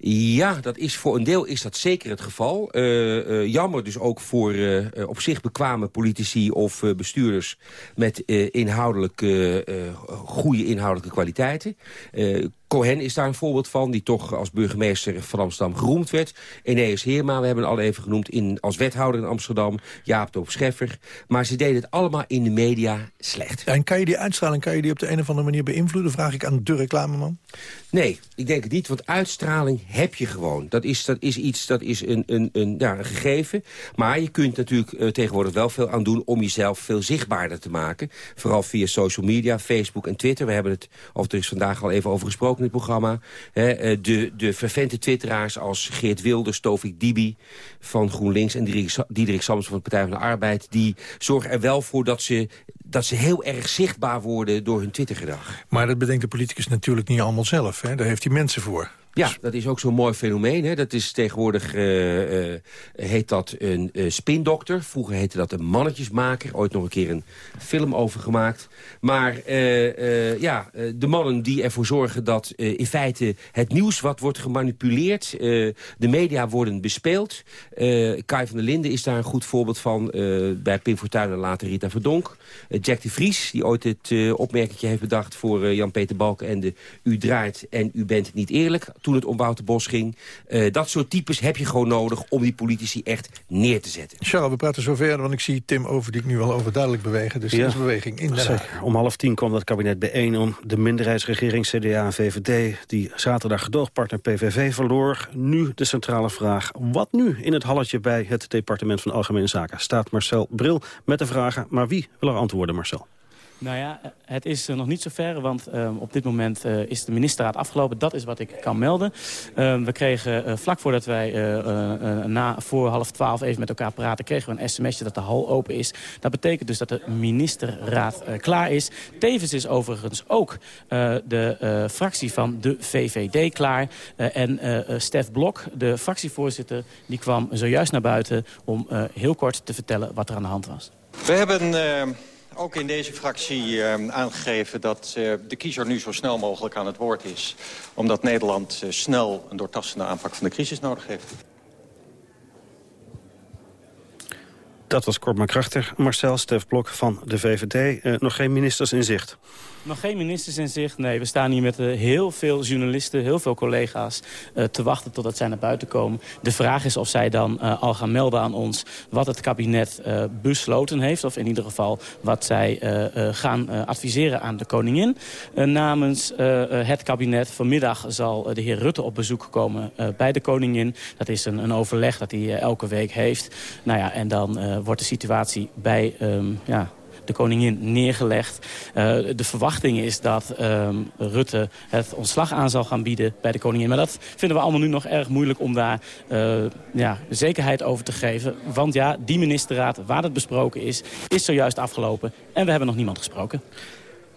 Ja, dat is voor een deel is dat zeker het geval. Eh, eh, jammer dus ook voor eh, op zich bekwame politici of bestuurders... met inhoudelijk, eh, goede inhoudelijke kwaliteiten. Cohen is daar een voorbeeld van, die toch als burgemeester van Amsterdam geroemd werd. Eneas Heerma, we hebben al even genoemd, in, als wethouder in Amsterdam. Jaap Doop Scheffer. Maar ze deden het allemaal in de media slecht. En kan je die uitstraling kan je die op de een of andere manier beïnvloeden? Vraag ik aan de reclameman. Nee, ik denk het niet, want uitstraling heb je gewoon. Dat is, dat is iets, dat is een, een, een, ja, een gegeven. Maar je kunt natuurlijk eh, tegenwoordig wel veel aan doen... om jezelf veel zichtbaarder te maken. Vooral via social media, Facebook en Twitter. We hebben het, of er is vandaag al even over gesproken in het programma. Eh, de, de vervente twitteraars als Geert Wilders, Tovik Dibi van GroenLinks... en Diederik Diederik Samson van de Partij van de Arbeid... die zorgen er wel voor dat ze, dat ze heel erg zichtbaar worden door hun Twittergedrag. Maar dat bedenkt de politicus natuurlijk niet allemaal zelf. Hè? Daar heeft hij mensen voor. Ja, dat is ook zo'n mooi fenomeen. Hè. Dat is tegenwoordig, uh, uh, heet dat een uh, spindokter. Vroeger heette dat een mannetjesmaker. Ooit nog een keer een film over gemaakt. Maar ja, de mannen die ervoor zorgen dat in feite het nieuws wat wordt gemanipuleerd... de media worden bespeeld. Kai van der Linden is daar een goed voorbeeld van. bij Pim Fortuyn en later Rita Verdonk. Jack de Vries, die ooit het opmerkingje heeft bedacht... voor Jan-Peter Balkenende. U draait en u bent niet eerlijk toen het om Wouter Bos ging. Uh, dat soort types heb je gewoon nodig om die politici echt neer te zetten. Charles, we praten zo verder, want ik zie Tim Overdiek nu al overduidelijk bewegen. Dus ja, is beweging in de Om half tien kwam dat kabinet bijeen om de minderheidsregering CDA en VVD... die zaterdag gedoogpartner PVV verloor. Nu de centrale vraag, wat nu in het halletje bij het departement van Algemene Zaken? Staat Marcel Bril met de vragen, maar wie wil er antwoorden, Marcel? Nou ja, het is uh, nog niet zo ver, want uh, op dit moment uh, is de ministerraad afgelopen. Dat is wat ik kan melden. We kregen vlak voordat wij na, voor half twaalf even met elkaar praten... kregen we een sms'je dat de hal open is. Dat betekent dus dat de ministerraad klaar is. Tevens is overigens ook de fractie van de VVD klaar. en Stef Blok, de fractievoorzitter, die kwam zojuist naar buiten... om heel kort te vertellen wat er aan de hand was. We hebben ook in deze fractie uh, aangegeven dat uh, de kiezer nu zo snel mogelijk aan het woord is. Omdat Nederland uh, snel een doortastende aanpak van de crisis nodig heeft. Dat was Kort maar krachtig. Marcel Stef Blok van de VVD. nog geen ministers in zicht. Nog geen ministers in zicht. Nee, we staan hier met uh, heel veel journalisten, heel veel collega's... Uh, te wachten totdat zij naar buiten komen. De vraag is of zij dan uh, al gaan melden aan ons... wat het kabinet besloten heeft. Of in ieder geval wat zij gaan adviseren aan de koningin. namens het kabinet. Vanmiddag zal de heer Rutte op bezoek komen bij de koningin. Dat is een, een overleg dat hij elke week heeft. Nou ja, en dan wordt de situatie bij um, ja, de koningin neergelegd. Uh, de verwachting is dat um, Rutte het ontslag aan zal gaan bieden bij de koningin. Maar dat vinden we allemaal nu nog erg moeilijk om daar uh, ja, zekerheid over te geven. Want ja, die ministerraad waar het besproken is, is zojuist afgelopen. En we hebben nog niemand gesproken.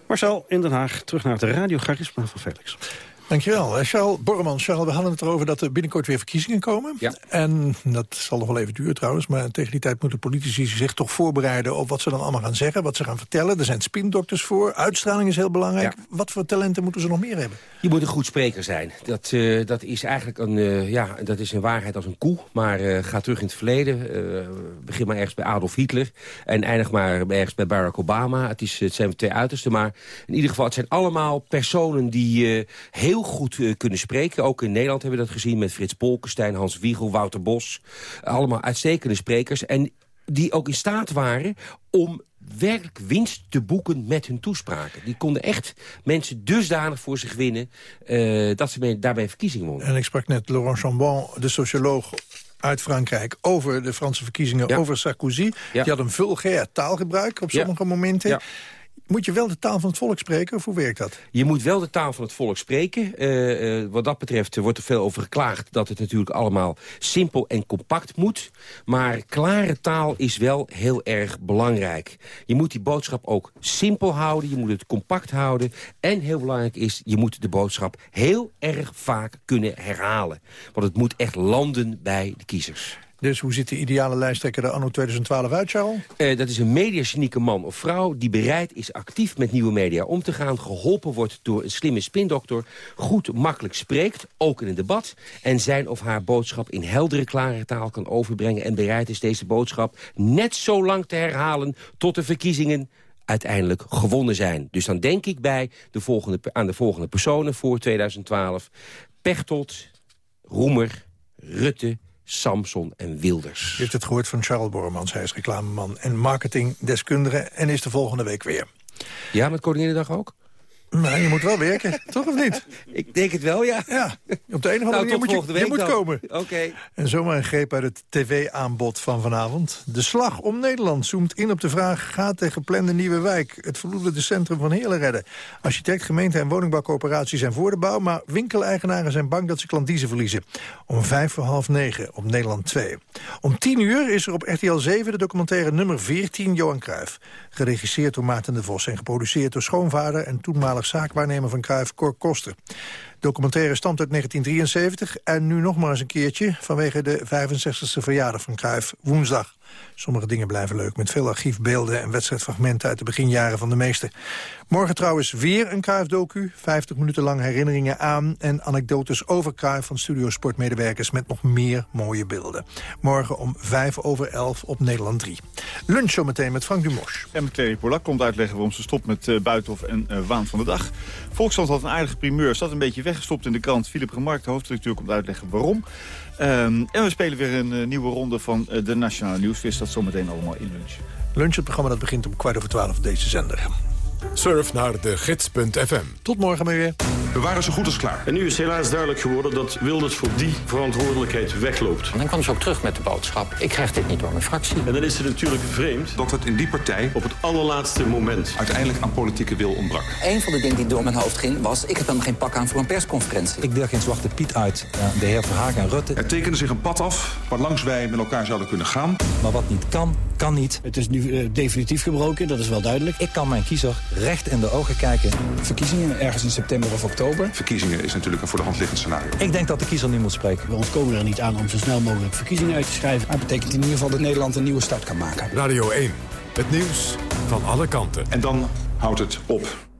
Marcel in Den Haag, terug naar de radiocharisma van Felix. Dankjewel. Eh, Charles Borreman, Charles, we hadden het erover dat er binnenkort weer verkiezingen komen. Ja. En dat zal nog wel even duren trouwens. Maar tegen die tijd moeten politici zich toch voorbereiden... op wat ze dan allemaal gaan zeggen, wat ze gaan vertellen. Er zijn spindokters voor. Uitstraling is heel belangrijk. Wat voor talenten moeten ze nog meer hebben? Je moet een goed spreker zijn. Dat, uh, dat is eigenlijk een, uh, ja, dat is een waarheid als een koe. Maar uh, ga terug in het verleden. begin maar ergens bij Adolf Hitler. En eindig maar ergens bij Barack Obama. Het, is, het zijn twee uitersten. Maar in ieder geval, het zijn allemaal personen die heel goed uh, kunnen spreken. Ook in Nederland hebben we dat gezien met Frits Polkenstein, Hans Wiegel, Wouter Bos. Allemaal uitstekende sprekers. En die ook in staat waren om werkelijk winst te boeken met hun toespraken. Die konden echt mensen dusdanig voor zich winnen... Uh, dat ze daarbij verkiezingen wonnen. En ik sprak net Laurent Chambon, de socioloog uit Frankrijk over de Franse verkiezingen, ja. over Sarkozy. Ja. Die had een vulgair taalgebruik op sommige ja. momenten. Moet je wel de taal van het volk spreken, of hoe werkt dat? Je moet wel de taal van het volk spreken. Uh, uh, wat dat betreft wordt er veel over geklaagd... dat het natuurlijk allemaal simpel en compact moet. Maar klare taal is wel heel erg belangrijk. Je moet die boodschap ook simpel houden. Je moet het compact houden. En heel belangrijk is, je moet de boodschap heel erg vaak kunnen herhalen. Want het moet echt landen bij de kiezers. Dus hoe ziet de ideale lijsttrekker er anno 2012 uit, Charles? Uh, dat is een mediagenieke man of vrouw die bereid is actief met nieuwe media om te gaan. Geholpen wordt door een slimme spindokter. Goed, makkelijk spreekt, ook in een debat. En zijn of haar boodschap in heldere, klare taal kan overbrengen. En bereid is deze boodschap net zo lang te herhalen tot de verkiezingen uiteindelijk gewonnen zijn. Dus dan denk ik bij de volgende, aan de volgende personen voor 2012. Pechtold, Roemer, Rutte, Samson en Wilders. Je heeft het gehoord van Charles Bormans. Hij is reclameman en marketingdeskundige en is de volgende week weer. Ja, met Koninginnedag ook? Maar je moet wel werken, toch of niet? Ik denk het wel, ja. Ja, op de een of andere nou, manier moet je, je moet komen. Oké. Okay. En zomaar een greep uit het tv-aanbod van vanavond. De slag om Nederland zoomt in op de vraag... gaat de geplande nieuwe wijk het verloederde centrum van Heerlen redden? Architect, gemeente en woningbouwcoöperatie zijn voor de bouw... maar winkeleigenaren zijn bang dat ze klandizie verliezen. Om vijf voor half negen op Nederland 2. Om tien uur is er op RTL 7 de documentaire nummer 14 Johan Cruijff. Geregisseerd door Maarten de Vos en geproduceerd door schoonvader... en toenmalig zaakwaarnemer van Cruijff, Cor Koster. Documentaire stamt uit 1973 en nu nog maar eens een keertje... vanwege de 65e verjaardag van Cruijff, woensdag. Sommige dingen blijven leuk, met veel archiefbeelden en wedstrijdfragmenten uit de beginjaren van de meeste. Morgen trouwens weer een Cruijff-docu, 50 minuten lang herinneringen aan... en anekdotes over Cruijff van Studio Sportmedewerkers met nog meer mooie beelden. Morgen om 5 over 11 op Nederland 3. Lunch zometeen met Frank Dumos. En met Polak komt uitleggen waarom ze stopt met uh, Buitenhof en uh, Waan van de Dag. Volkskrant had een aardige primeur, zat een beetje weggestopt in de krant. Philip Remark, de hoofdredacteur, komt uitleggen waarom. Um, en we spelen weer een uh, nieuwe ronde van uh, de Nationale Nieuwsquiz. Dat zometeen allemaal in lunch. Lunch, het programma dat begint om kwart over twaalf deze zender. Surf naar de gids.fm. Tot morgen maar weer. We waren zo goed als klaar. En nu is helaas duidelijk geworden dat Wilders voor die verantwoordelijkheid wegloopt. En dan kwam ze ook terug met de boodschap. Ik krijg dit niet door mijn fractie. En dan is het natuurlijk vreemd dat het in die partij op het allerlaatste moment uiteindelijk aan politieke wil ontbrak. Een van de dingen die door mijn hoofd ging was... ik heb dan geen pak aan voor een persconferentie. Ik deel geen zwarte piet uit uh, de heer Verhagen en Rutte. Er tekende zich een pad af waarlangs wij met elkaar zouden kunnen gaan. Maar wat niet kan, kan niet. Het is nu uh, definitief gebroken, dat is wel duidelijk. Ik kan mijn kiezer recht in de ogen kijken. Verkiezingen ergens in september of oktober. Verkiezingen is natuurlijk een voor de hand liggend scenario. Ik denk dat de kiezer nu moet spreken. We ontkomen er niet aan om zo snel mogelijk verkiezingen uit te schrijven. Maar dat betekent in ieder geval dat Nederland een nieuwe start kan maken. Radio 1, het nieuws van alle kanten. En dan houdt het op.